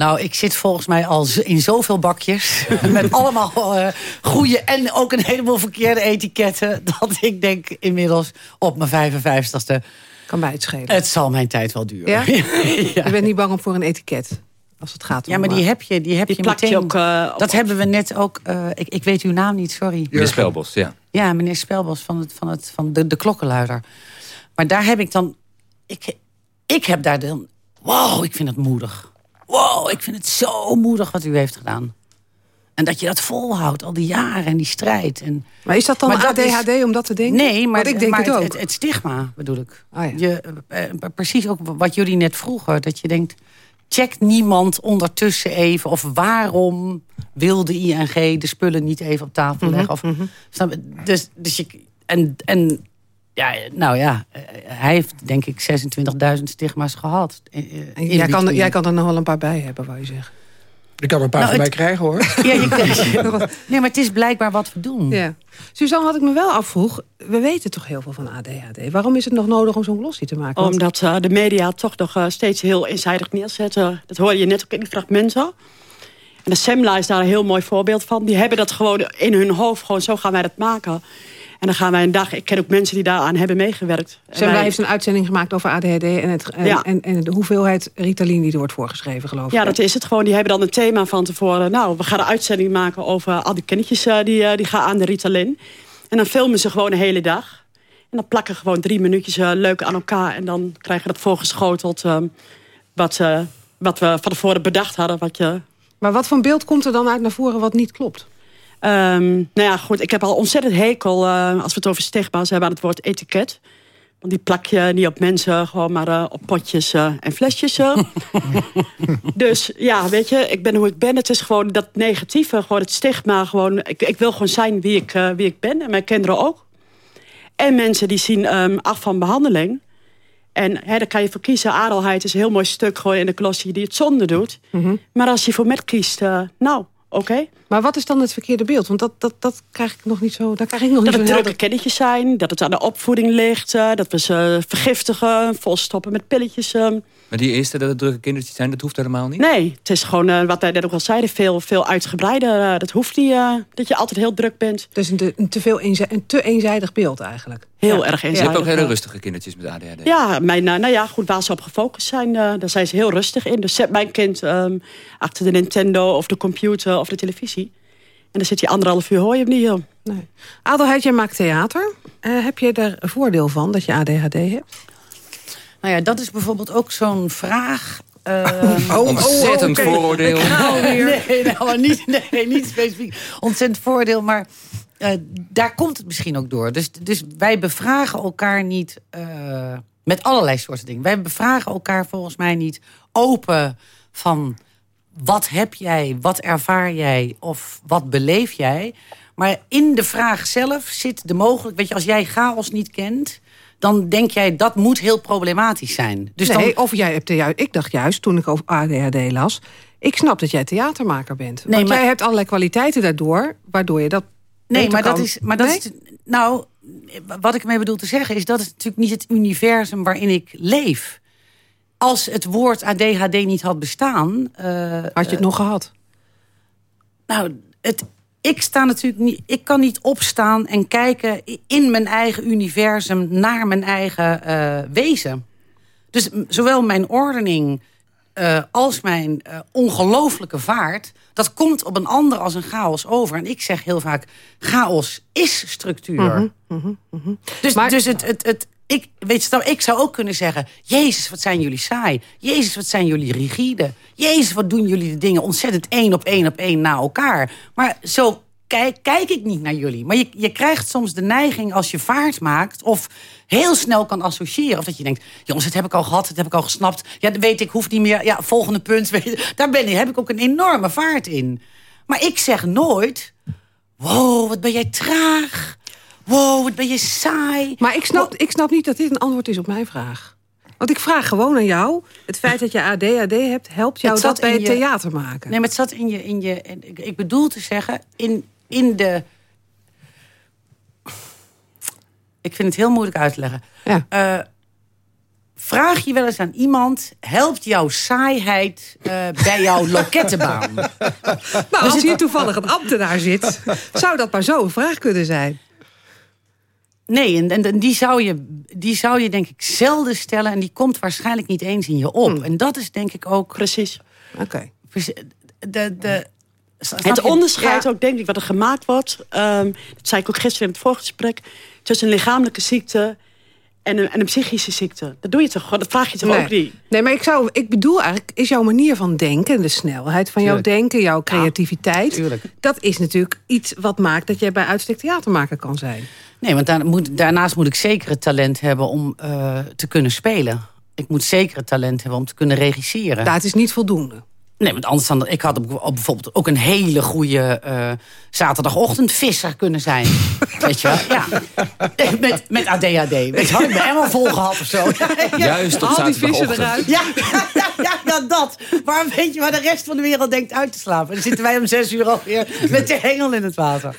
Nou, ik zit volgens mij al in zoveel bakjes. met allemaal eh goede en ook een heleboel verkeerde etiketten. Dat ik denk inmiddels op mijn 55ste. Kan mij het schelen. Het zal mijn tijd wel duren. Ja? Je bent niet bang om voor een etiket? Als het gaat om... Ja, maar die eh, heb je, die heb Die je plakt je meteen. ook, eh, op- dat hebben we net ook. eh, ik, ik weet uw naam niet, sorry. Meneer Spelbos, ja. Ja, meneer Spelbos van, het, van, het, van de, de klokkenluider. Maar daar heb ik dan... Ik, ik heb daar dan... Wow, ik vind het moedig. Wow, ik vind het zo moedig wat u heeft gedaan. En dat je dat volhoudt, al die jaren en die strijd. En, Maar is dat dan Maar is- ADHD om dat te denken? Nee, maar, Want ik denk maar het ook. Het, het stigma bedoel ik. Ah, ja. je, eh, eh, precies ook wat jullie net vroegen. Dat je denkt, checkt niemand ondertussen even... of waarom wil de ING de spullen niet even op tafel Mhm, leggen? Of, je? dus, dus je, en, en Ja, nou ja, eh, hij heeft denk ik 26.000 stigma's gehad. eh, Jij kan, jij kan er nog wel een paar bij hebben, wou je zeggen. Ik kan er een paar Nou, van mij krijgen, hoor. Ja, je nee, maar het is blijkbaar wat we doen. Ja. Suzanne, had ik me wel afvroeg... we weten toch heel veel van ADHD. Waarom is het nog nodig om zo'n glossie te maken? Want- Omdat eh, de media toch nog steeds heel eenzijdig neerzetten. Dat hoorde je net ook in die fragmenten. En de Semla is daar een heel mooi voorbeeld van. Die hebben dat gewoon in hun hoofd. Gewoon zo gaan wij dat maken. En dan gaan wij een dag... Ik ken ook mensen die daaraan hebben meegewerkt. Semla wij- heeft een uitzending gemaakt over ADHD... en, het, en, Ja. en, en de hoeveelheid Ritalin die er wordt voorgeschreven, geloof ik. Ja, dat is het gewoon. Die hebben dan een thema van tevoren. Nou, we gaan een uitzending maken over al die kindertjes eh, die, eh, die gaan aan de Ritalin. En dan filmen ze gewoon de hele dag. En dan plakken gewoon drie minuutjes eh, leuk aan elkaar. En dan krijgen we dat voorgeschoteld. eh, wat, wat we van tevoren bedacht hadden. Wat je... Maar wat voor beeld komt er dan uit naar voren wat niet klopt? Ehm, nou ja, goed. Ik heb al ontzettend hekel, eh, als we het over stigma's hebben, aan het woord etiket. Want die plak je niet op mensen, gewoon maar eh, op potjes eh, en flesjes. dus ja, weet je, ik ben hoe ik ben. Het is gewoon dat negatieve, gewoon het stigma. Gewoon, ik, ik wil gewoon zijn wie ik, wie ik ben. En mijn kinderen ook. En mensen die zien ehm, af van behandeling. En hè, daar kan je voor kiezen. Adelheid is een heel mooi stuk gewoon in de klossie die het zonde doet. Maar als je voor met kiest, nou, oké. Maar wat is dan het verkeerde beeld? Want dat, dat, dat krijg ik nog niet zo... Daar krijg ik nog Dat niet het drukke kindertjes zijn, dat het aan de opvoeding ligt... eh, dat we ze vergiftigen, volstoppen met pilletjes. eh. Maar die eerste, dat het drukke kindertjes zijn, dat hoeft helemaal niet? Nee, het is gewoon, eh, wat wij net ook al zeiden, veel, veel uitgebreider. eh, dat hoeft niet, eh, dat je altijd heel druk bent. Dus een, een, te, veel een te eenzijdig beeld eigenlijk. Heel Ja. erg Je hebt eenzijdig. ook hele rustige kindertjes met ADHD. Ja, mijn, eh, nou ja, goed, waar ze op gefocust zijn, eh, daar zijn ze heel rustig in. Dus zet mijn kind ehm, achter de Nintendo of de computer of de televisie. En dan zit hij anderhalf uur, hoor je hem niet, joh. Nee. Adelheid, jij maakt theater. Eh, heb je daar een voordeel van dat je ADHD hebt? Nou ja, dat is bijvoorbeeld ook zo'n vraag. eh, Oh, Ontzettend vooroordeel. Nee, nou, maar niet, nee, niet specifiek. Ontzettend voordeel, maar eh, daar komt het misschien ook door. Dus, dus wij bevragen elkaar niet eh, met allerlei soorten dingen. Wij bevragen elkaar volgens mij niet open van wat heb jij, wat ervaar jij of wat beleef jij. Maar in de vraag zelf zit de mogelijk. Weet je, als jij chaos niet kent, dan denk jij dat moet heel problematisch zijn. Dus nee, dan, of jij hebt juist. Ik dacht juist, toen ik over ADHD las... ik snap dat jij theatermaker bent. Nee, Want maar- jij hebt allerlei kwaliteiten daardoor... waardoor je dat Nee, maar dat is. Maar dat Nee? is nou, wat ik ermee bedoel te zeggen is dat is natuurlijk niet het universum waarin ik leef. Als het woord ADHD niet had bestaan. eh, Had je het nog gehad? nou, het, ik sta natuurlijk niet. Ik kan niet opstaan en kijken in mijn eigen universum naar mijn eigen eh, wezen. Dus zowel mijn ordening eh, als mijn eh, ongelooflijke vaart... dat komt op een ander als een chaos over. En ik zeg heel vaak, chaos is structuur. Mhm, Dus, dus het, het, het, ik, weet je, ik zou ook kunnen zeggen... Jezus, wat zijn jullie saai. Jezus, wat zijn jullie rigide. Jezus, wat doen jullie de dingen ontzettend één op één op één na elkaar. Maar zo kijk, kijk ik niet naar jullie. Maar je, je krijgt soms de neiging als je vaart maakt... of heel snel kan associëren. Of dat je denkt, jongens, dat heb ik al gehad, dat heb ik al gesnapt. Ja, dat weet ik, hoeft niet meer. Ja, volgende punt. Weet je, daar ben ik, heb ik ook een enorme vaart in. Maar ik zeg nooit... Wow, wat ben jij traag. Wow, wat ben je saai. Maar ik snap, ik snap niet dat dit een antwoord is op mijn vraag. Want ik vraag gewoon aan jou... het feit dat je ADHD hebt, helpt jou dat bij het je- theater maken? Nee, maar het zat in je... In je ik bedoel te zeggen, in, in de... Ik vind het heel moeilijk uit te leggen. Ja. Eh, vraag je wel eens aan iemand... helpt jouw saaiheid eh, bij jouw lokettenbaan? Nou, als hier toevallig een ambtenaar zit... zou dat maar zo een vraag kunnen zijn. Nee, en, die, zou je, die zou je denk ik zelden stellen... en die komt waarschijnlijk niet eens in je op. En dat is denk ik ook... Precies. Oké. De, de, snap Het onderscheid ook, denk ik, wat er gemaakt wordt... ehm, dat zei ik ook gisteren in het voorgesprek... tussen een lichamelijke ziekte en een, en een psychische ziekte. Dat doe je toch dat vraag je toch nee. ook niet? Nee, maar ik, zou, ik bedoel eigenlijk, is jouw manier van denken... de snelheid van jouw denken, jouw creativiteit... tuurlijk. dat is natuurlijk iets wat maakt dat jij bij uitstek theatermaker kan zijn. Nee, want daar moet, daarnaast moet ik zeker het talent hebben om eh, te kunnen spelen. Ik moet zeker het talent hebben om te kunnen regisseren. Nou, het is niet voldoende. Nee, want anders dan... Ik had op, bijvoorbeeld ook een hele goede eh zaterdagochtendvisser kunnen zijn. Weet je wel? Ja. Met, met ADHD. Weet je wel? Ik ben helemaal vol gehad of zo. Juist op Al die zaterdagochtend. vissen eruit. Ja, ja, ja, ja, dat. Maar weet je waar de rest van de wereld denkt uit te slapen? En dan zitten wij om zes uur alweer met de hengel in het water.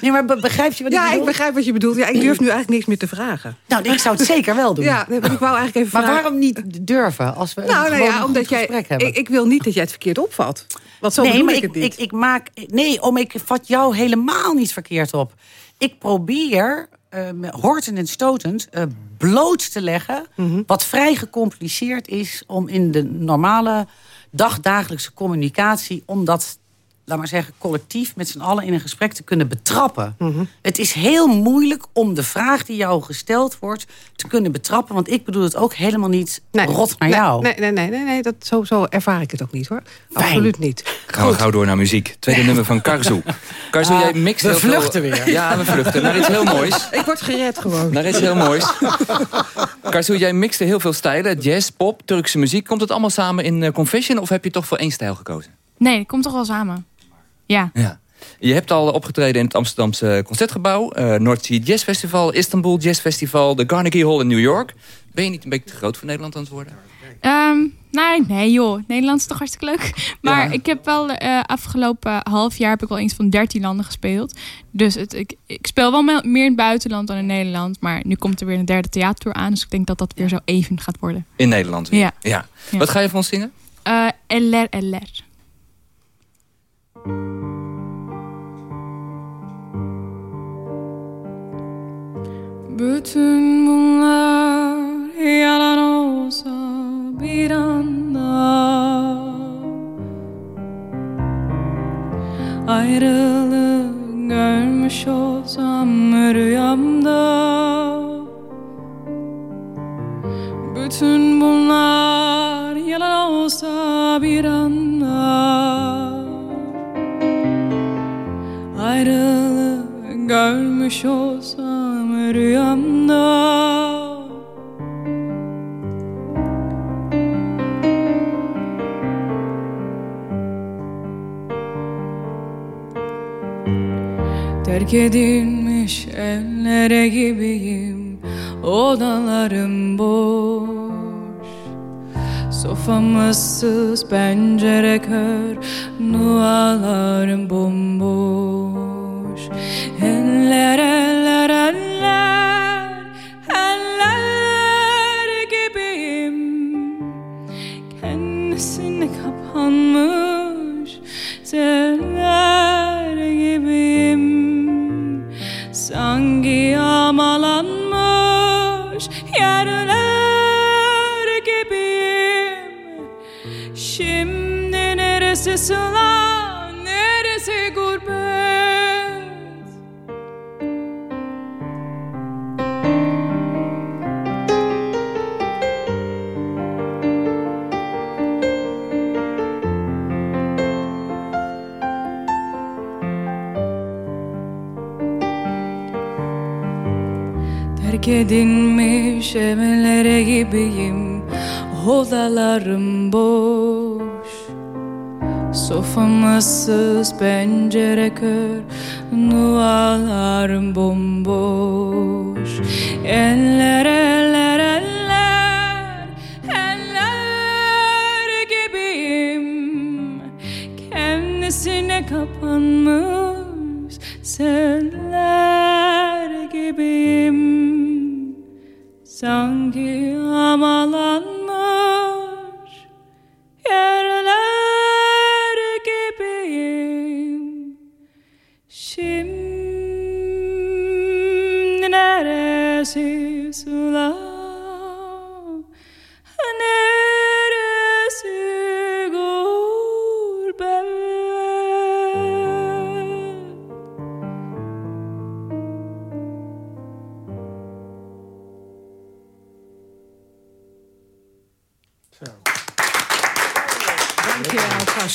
Nee, maar be- begrijp je wat ik Ja, bedoel? ik begrijp wat je bedoelt. Ja, ik durf nu eigenlijk niks meer te vragen. Nou, ik zou het zeker wel doen. Ja, ik wou eigenlijk even Maar vragen... waarom niet durven als we Nou, nou ja, een omdat jij, gesprek hebben? ik, ik wil niet dat jij het verkeerd opvat. Want zo nee, bedoel maar ik ik, het niet. ik, ik maak. Nee, om ik vat jou helemaal niet verkeerd op. Ik probeer eh, met hortend en stotend eh, bloot te leggen. Mhm. wat vrij gecompliceerd is om in de normale dagdagelijkse communicatie. om dat, laat maar zeggen, collectief met z'n allen in een gesprek te kunnen betrappen. Het is heel moeilijk om de vraag die jou gesteld wordt te kunnen betrappen. Want ik bedoel het ook helemaal niet rot naar nee, jou. Nee, nee, nee, nee, nee dat, zo, zo ervaar ik het ook niet hoor. Absoluut niet. Gaan we gauw door naar muziek. Tweede nummer van Karzu. Karzu, Ah, jij mixt we heel veel- vluchten weer. Ja, we vluchten. Naar iets heel moois. Ik word gered gewoon. Naar iets heel moois. Karzu, jij mixte heel veel stijlen. Jazz, pop, Turkse muziek. Komt het allemaal samen in eh, Confession? Of heb je toch voor één stijl gekozen? Nee, dat komt toch wel samen. Ja. Ja. Je hebt al opgetreden in het Amsterdamse Concertgebouw... eh North Sea Jazz Festival, Istanbul Jazz Festival... de Carnegie Hall in New York. Ben je niet een beetje te groot voor Nederland aan het worden? Ehm, nee, nee joh, Nederlands is toch hartstikke leuk. Maar Ja. ik heb wel eh, afgelopen half jaar heb ik wel eens van 13 landen gespeeld. Dus het, ik, ik speel wel me- meer in het buitenland dan in Nederland. Maar nu komt er weer een derde theatertour aan. Dus ik denk dat dat weer zo even gaat worden. In Nederland weer? Ja. ja. Ja. Wat ga je voor ons zingen? Eh LR LR. Bütün bunlar yalan olsa bir anda Ayrılığı görmüş olsam rüyamda. Bütün bunlar yalan olsa bir anda görmüş olsam rüyamda. Terk edilmiş evlere gibiyim Odalarım boş. Sofam ıssız, pencere kör Dualarım bomboş let it Anasız pencere kör Dualar bomboş.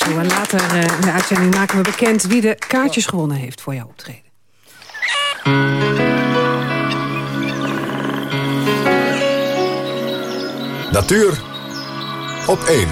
En later eh, in de uitzending maken we bekend wie de kaartjes gewonnen heeft voor jouw optreden. Natuur op 1.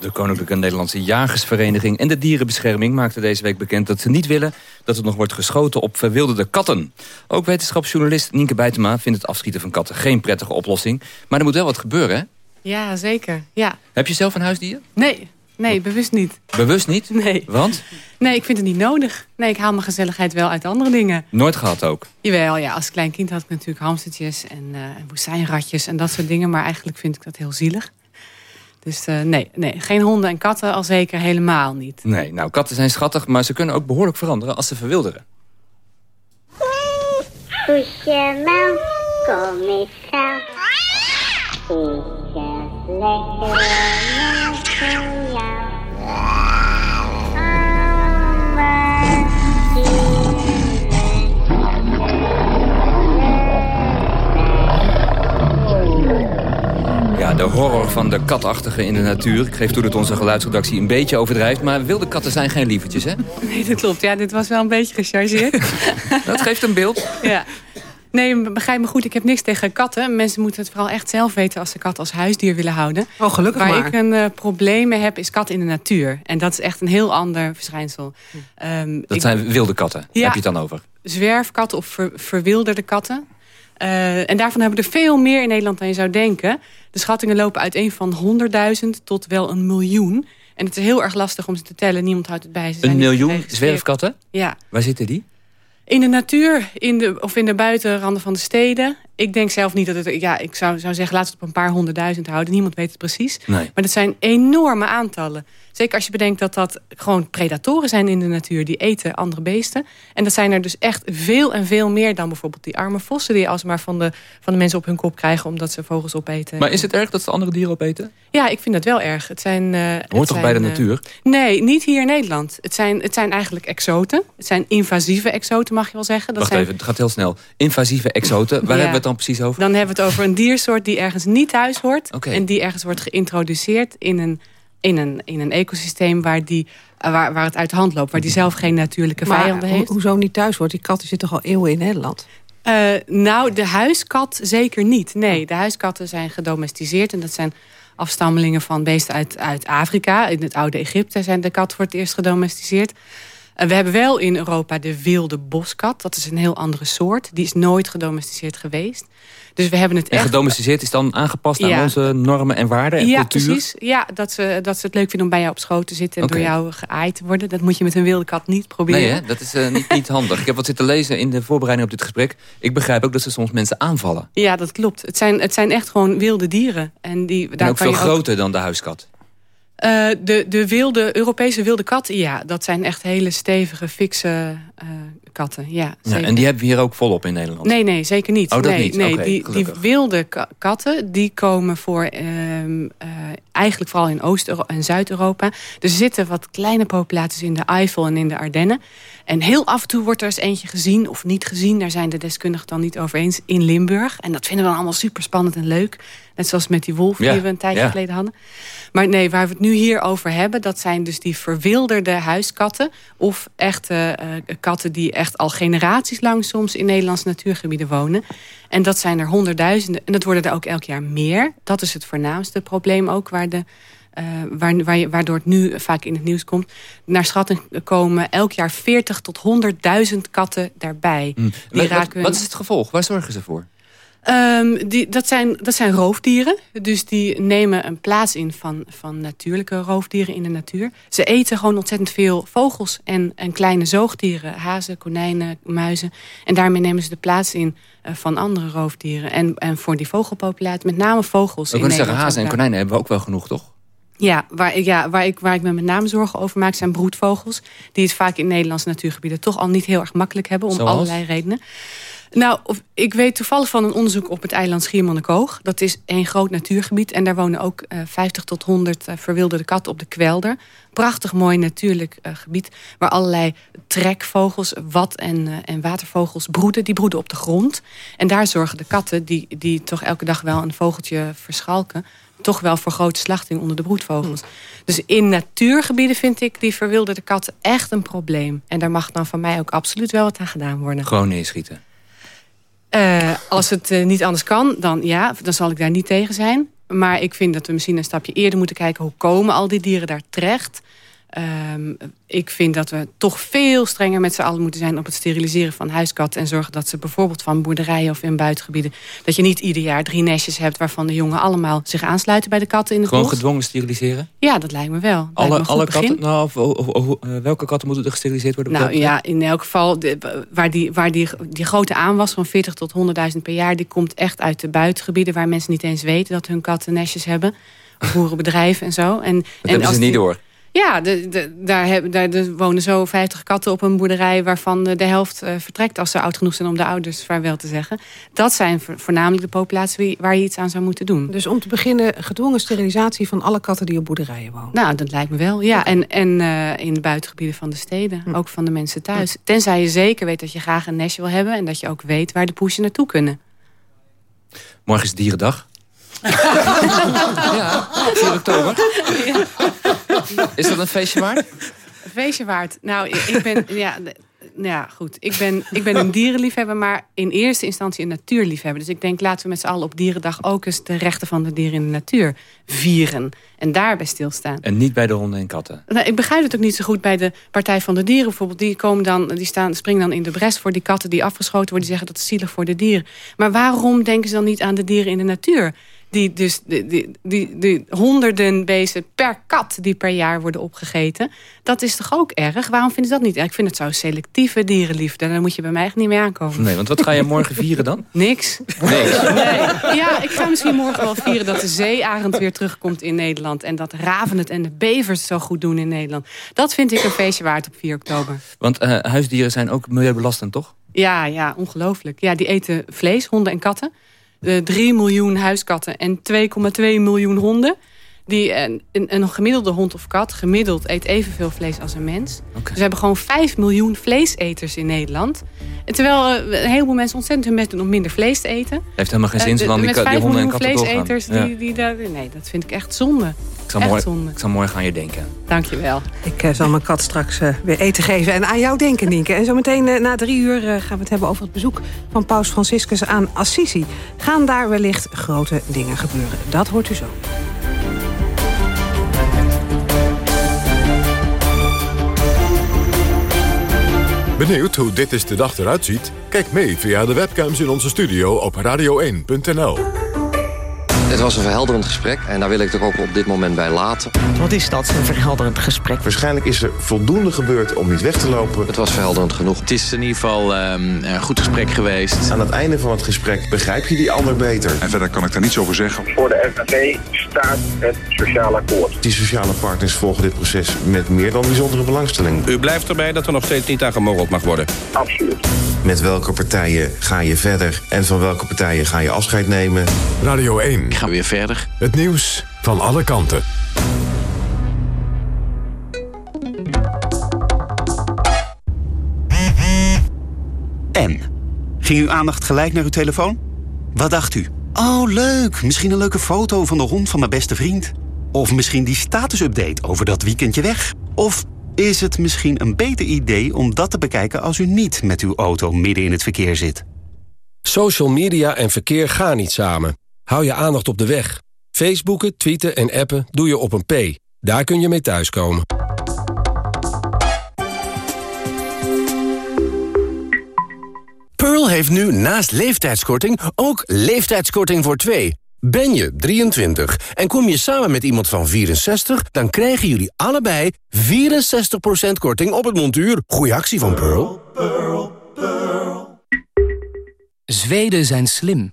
De Koninklijke Nederlandse Jagersvereniging en de Dierenbescherming maakten deze week bekend dat ze niet willen dat er nog wordt geschoten op verwilderde katten. Ook wetenschapsjournalist Nienke Bijtema vindt het afschieten van katten geen prettige oplossing. Maar er moet wel wat gebeuren, hè? Ja, zeker. Ja. Heb je zelf een huisdier? Nee, nee, bewust niet. Bewust niet? Nee. Want? Nee, ik vind het niet nodig. Nee, ik haal mijn gezelligheid wel uit andere dingen. Nooit gehad ook? Jawel, ja. Als klein kind had ik natuurlijk hamstertjes en uh, woestijnratjes en dat soort dingen. Maar eigenlijk vind ik dat heel zielig. Dus uh, nee, nee, geen honden en katten al zeker helemaal niet. Nee, nou, katten zijn schattig, maar ze kunnen ook behoorlijk veranderen als ze verwilderen. Poesje, melk, kom eens gauw. Ik heb lekkere Ja, de horror van de katachtige in de natuur. Ik geef toe dat onze geluidsredactie een beetje overdrijft... maar wilde katten zijn geen lievertjes, hè? Nee, dat klopt. Ja, dit was wel een beetje gechargeerd. dat geeft een beeld. Ja. Nee, begrijp me goed, ik heb niks tegen katten. Mensen moeten het vooral echt zelf weten als ze kat als huisdier willen houden. Oh, gelukkig Waar maar. ik een uh, probleem mee heb, is kat in de natuur. En dat is echt een heel ander verschijnsel. Um, dat ik, zijn wilde katten, ja, heb je het dan over? Zwerfkatten of ver, verwilderde katten. Uh, en daarvan hebben we er veel meer in Nederland dan je zou denken. De schattingen lopen uiteen van 100.000 tot wel een miljoen. En het is heel erg lastig om ze te tellen. Niemand houdt het bij. Ze een miljoen zwerfkatten? Ja. Waar zitten die? In de natuur in de, of in de buitenranden van de steden. Ik denk zelf niet dat het... Ja, ik zou, zou zeggen, laten we het op een paar honderdduizend houden. Niemand weet het precies. Nee. Maar dat zijn enorme aantallen. Zeker als je bedenkt dat dat gewoon predatoren zijn in de natuur. Die eten andere beesten. En dat zijn er dus echt veel en veel meer dan bijvoorbeeld die arme vossen... die alsmaar van de, van de mensen op hun kop krijgen... omdat ze vogels opeten. Maar is het erg dat ze andere dieren opeten? Ja, ik vind dat wel erg. Het zijn, uh, Hoort het toch zijn, bij de uh, natuur? nee, niet hier in Nederland. Het zijn, het zijn eigenlijk exoten. Het zijn invasieve exoten, mag je wel zeggen. Dat Wacht zijn, even, het gaat heel snel. Invasieve exoten, waar Ja. hebben we het dan precies over? Dan hebben we het over een diersoort die ergens niet thuis hoort. En die ergens wordt geïntroduceerd in een, in een, in een ecosysteem waar, die, uh, waar, waar het uit de hand loopt. Waar die zelf geen natuurlijke Maar vijanden ho- heeft. hoezo niet thuis wordt? Die katten zitten toch al eeuwen in Nederland? Uh, nou, de huiskat zeker niet. Nee, de huiskatten zijn gedomesticeerd. En dat zijn afstammelingen van beesten uit, uit Afrika. In het oude Egypte zijn de kat voor het eerst gedomesticeerd. Uh, we hebben wel in Europa de wilde boskat. Dat is een heel andere soort. Die is nooit gedomesticeerd geweest. Dus we hebben het En echt... gedomesticeerd is dan aangepast aan onze normen en waarden en ja, cultuur? precies. Ja, dat ze, dat ze het leuk vinden om bij jou op schoot te zitten... en door jou geaaid te worden. Dat moet je met een wilde kat niet proberen. Nee, hè? dat is eh, niet, niet handig. Ik heb wat zitten lezen in de voorbereiding op dit gesprek. Ik begrijp ook dat ze soms mensen aanvallen. Ja, dat klopt. Het zijn, het zijn echt gewoon wilde dieren. En, die, En daar ook kan veel je ook groter dan de huiskat. Uh, de, de wilde, Europese wilde katten, ja. Dat zijn echt hele stevige, fikse uh, katten. Ja, en die hebben we hier ook volop in Nederland. Nee, nee, zeker niet. Oh, dat nee, niet? Nee, die, die wilde ka- katten die komen voor um, uh, eigenlijk vooral in Oost- en Zuid-Europa. Er zitten wat kleine populaties in de Eifel en in de Ardennen. En heel af en toe wordt er eens eentje gezien of niet gezien. Daar zijn de deskundigen dan niet over eens in Limburg. En dat vinden we dan allemaal super spannend en leuk. Net zoals met die wolf Ja, die we een tijdje ja. geleden hadden. Maar nee, waar we het nu hier over hebben... dat zijn dus die verwilderde huiskatten... of echte uh, katten die echt al generaties lang soms... in Nederlandse natuurgebieden wonen. En dat zijn er honderdduizenden. En dat worden er ook elk jaar meer. Dat is het voornaamste probleem ook... waar de uh, waar, waar je, waardoor het nu vaak in het nieuws komt. Naar schatting komen elk jaar 40 tot 100.000 katten daarbij. Mm. Die wat, raken wat is het gevolg? Waar zorgen ze voor? Um, die, dat, zijn, dat zijn roofdieren. Dus die nemen een plaats in van, van natuurlijke roofdieren in de natuur. Ze eten gewoon ontzettend veel vogels en, en kleine zoogdieren. Hazen, konijnen, muizen. En daarmee nemen ze de plaats in uh, van andere roofdieren. En, en voor die vogelpopulatie, met name vogels. Ik wil zeggen, hazen en konijnen hebben we ook wel genoeg, toch? Ja, waar, ja waar, ik, waar ik me met name zorgen over maak zijn broedvogels. Die het vaak in Nederlandse natuurgebieden toch al niet heel erg makkelijk hebben. Om Zoals? allerlei redenen. Nou, of, ik weet toevallig van een onderzoek op het eiland Schiermonnikoog. Dat is een groot natuurgebied. En daar wonen ook uh, 50 tot 100 uh, verwilderde katten op de kwelder. Prachtig mooi natuurlijk uh, gebied. Waar allerlei trekvogels, wat- en, en watervogels broeden. Die broeden op de grond. En daar zorgen de katten, die, die toch elke dag wel een vogeltje verschalken toch wel voor grote slachting onder de broedvogels. Hmm. Dus in natuurgebieden vind ik die verwilderde katten echt een probleem. En daar mag dan van mij ook absoluut wel wat aan gedaan worden. Gewoon neerschieten. Uh, als het uh, niet anders kan, dan ja, dan zal ik daar niet tegen zijn. Maar ik vind dat we misschien een stapje eerder moeten kijken... hoe komen al die dieren daar terecht... Um, ik vind dat we toch veel strenger met z'n allen moeten zijn... op het steriliseren van huiskatten. En zorgen dat ze bijvoorbeeld van boerderijen of in buitengebieden... dat je niet ieder jaar drie nestjes hebt... waarvan de jongen allemaal zich aansluiten bij de katten in het Gewoon bos. gedwongen steriliseren? Ja, dat lijkt me wel. Me Alle, alle begin. katten? Nou, of, of- of- eh, welke katten moeten er gesteriliseerd worden? Nou ja, in elk geval, de- waar, die, waar die, die grote aanwas van 40 tot 100.000 per jaar... die komt echt uit de buitengebieden... waar mensen niet eens weten dat hun katten nestjes hebben. Of boerenbedrijven en zo. En, Dat en hebben als ze niet die- door. Ja, de, de- daar, hebben, daar er wonen zo 50 katten op een boerderij... waarvan de helft eh, vertrekt als ze oud genoeg zijn... om de ouders vaarwel te zeggen. Dat zijn vo- voornamelijk de populaties waar je iets aan zou moeten doen. Dus om te beginnen gedwongen sterilisatie van alle katten die op boerderijen wonen. Nou, dat lijkt me wel. Ja, en, en eh, in de buitengebieden van de steden. Hm. Ook van de mensen thuis. Tenzij je zeker weet dat je graag een nestje wil hebben... en dat je ook weet waar de poesje naartoe kunnen. Morgen is Dierendag. ja, 4 oktober. Is dat een feestje waard? Een feestje waard. Nou, ik, ben... Ja, de- ja, goed. Ik ben, ik ben een dierenliefhebber, maar in eerste instantie een natuurliefhebber. Dus ik denk, laten we met z'n allen op Dierendag ook eens de rechten van de dieren in de natuur vieren. En daarbij stilstaan. En niet bij de honden en katten. Nou, ik begrijp het ook niet zo goed bij de Partij van de Dieren bijvoorbeeld. Die, komen dan, die staan, springen dan in de bres voor die katten die afgeschoten worden. Die zeggen dat is zielig voor de dieren. Maar waarom denken ze dan niet aan de dieren in de natuur? Die dus die, die, die, die honderden beesten per kat die per jaar worden opgegeten. Dat is toch ook erg? Waarom vinden ze dat niet erg? Ik vind het zo selectieve dierenliefde. Daar moet je bij mij echt niet mee aankomen. Nee, want wat ga je morgen vieren dan? Niks. Nee. Nee. Ja, ik ga misschien morgen wel vieren dat de zeearend weer terugkomt in Nederland. En dat raven het en de bevers het zo goed doen in Nederland. Dat vind ik een feestje waard op 4 oktober. Want eh, huisdieren zijn ook milieubelastend, toch? Ja, ja, ongelooflijk. Ja, die eten vlees, honden en katten. De 3 miljoen huiskatten en 2,2 miljoen honden. Die, een, een, een gemiddelde hond of kat gemiddeld eet evenveel vlees als een mens. Dus we hebben gewoon 5 miljoen vleeseters in Nederland. En terwijl eh, een heleboel mensen ontzettend hun best doen om minder vlees te eten. Heeft helemaal geen Eh, zin zolang die, die 5 honden en katten doorgaan. vleeseters, Ja. die, die daar, nee, dat vind ik echt zonde. Ik zal, echt zonde. ik zal morgen aan je denken. Dankjewel. Ik eh, zal mijn kat straks eh, weer eten geven en aan jou denken, Nienke. En zometeen eh, na drie uur gaan we het hebben over het bezoek van paus Franciscus aan Assisi. Gaan daar wellicht grote dingen gebeuren? Dat hoort u zo. Benieuwd hoe dit is de dag eruit ziet? Kijk mee via de webcams in onze studio op radio1.nl. Het was een verhelderend gesprek en daar wil ik er ook op dit moment bij laten. Wat is dat, een verhelderend gesprek? Waarschijnlijk is er voldoende gebeurd om niet weg te lopen. Het was verhelderend genoeg. Het is in ieder geval ehm, een goed gesprek geweest. Aan het einde van het gesprek begrijp je die ander beter. En verder kan ik daar niets over zeggen. Voor de FNV staat het sociaal akkoord. Die sociale partners volgen dit proces met meer dan bijzondere belangstelling. U blijft erbij dat er nog steeds niet aan gemorreld mag worden? Absoluut. Met welke partijen ga je verder en van welke partijen ga je afscheid nemen? Radio 1. Ik ga weer verder. Het nieuws van alle kanten. En? Ging uw aandacht gelijk naar uw telefoon? Wat dacht u? Oh, leuk. Misschien een leuke foto van de hond van mijn beste vriend. Of misschien die statusupdate over dat weekendje weg. Of is het misschien een beter idee om dat te bekijken als u niet met uw auto midden in het verkeer zit? Social media en verkeer gaan niet samen. Hou je aandacht op de weg. Facebooken, tweeten en appen doe je op een P. Daar kun je mee thuiskomen. Pearl heeft nu naast leeftijdskorting ook leeftijdskorting voor twee. Ben je 23 en kom je samen met iemand van 64... dan krijgen jullie allebei 64% korting op het montuur. Goeie actie van Pearl. Zweden zijn slim.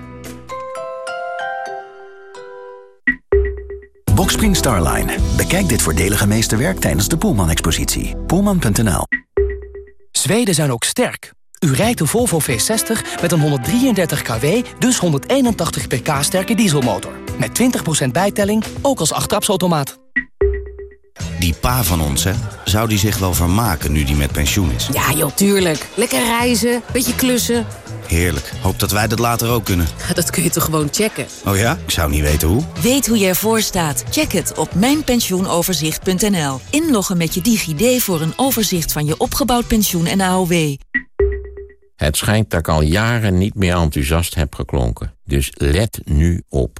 Boxspring Starline. Bekijk dit voordelige meesterwerk tijdens de Poelman-expositie. Poelman.nl Zweden zijn ook sterk. U rijdt de Volvo V60 met een 133 kW, dus 181 pk sterke dieselmotor. Met 20% bijtelling, ook als achttrapsautomaat. Die pa van ons, hè? Zou die zich wel vermaken nu die met pensioen is? Ja, joh, tuurlijk. Lekker reizen, beetje klussen. Heerlijk. Hoop dat wij dat later ook kunnen. Dat kun je toch gewoon checken? Oh ja? Ik zou niet weten hoe. Weet hoe je ervoor staat? Check het op mijnpensioenoverzicht.nl. Inloggen met je DigiD voor een overzicht van je opgebouwd pensioen en AOW. Het schijnt dat ik al jaren niet meer enthousiast heb geklonken. Dus let nu op.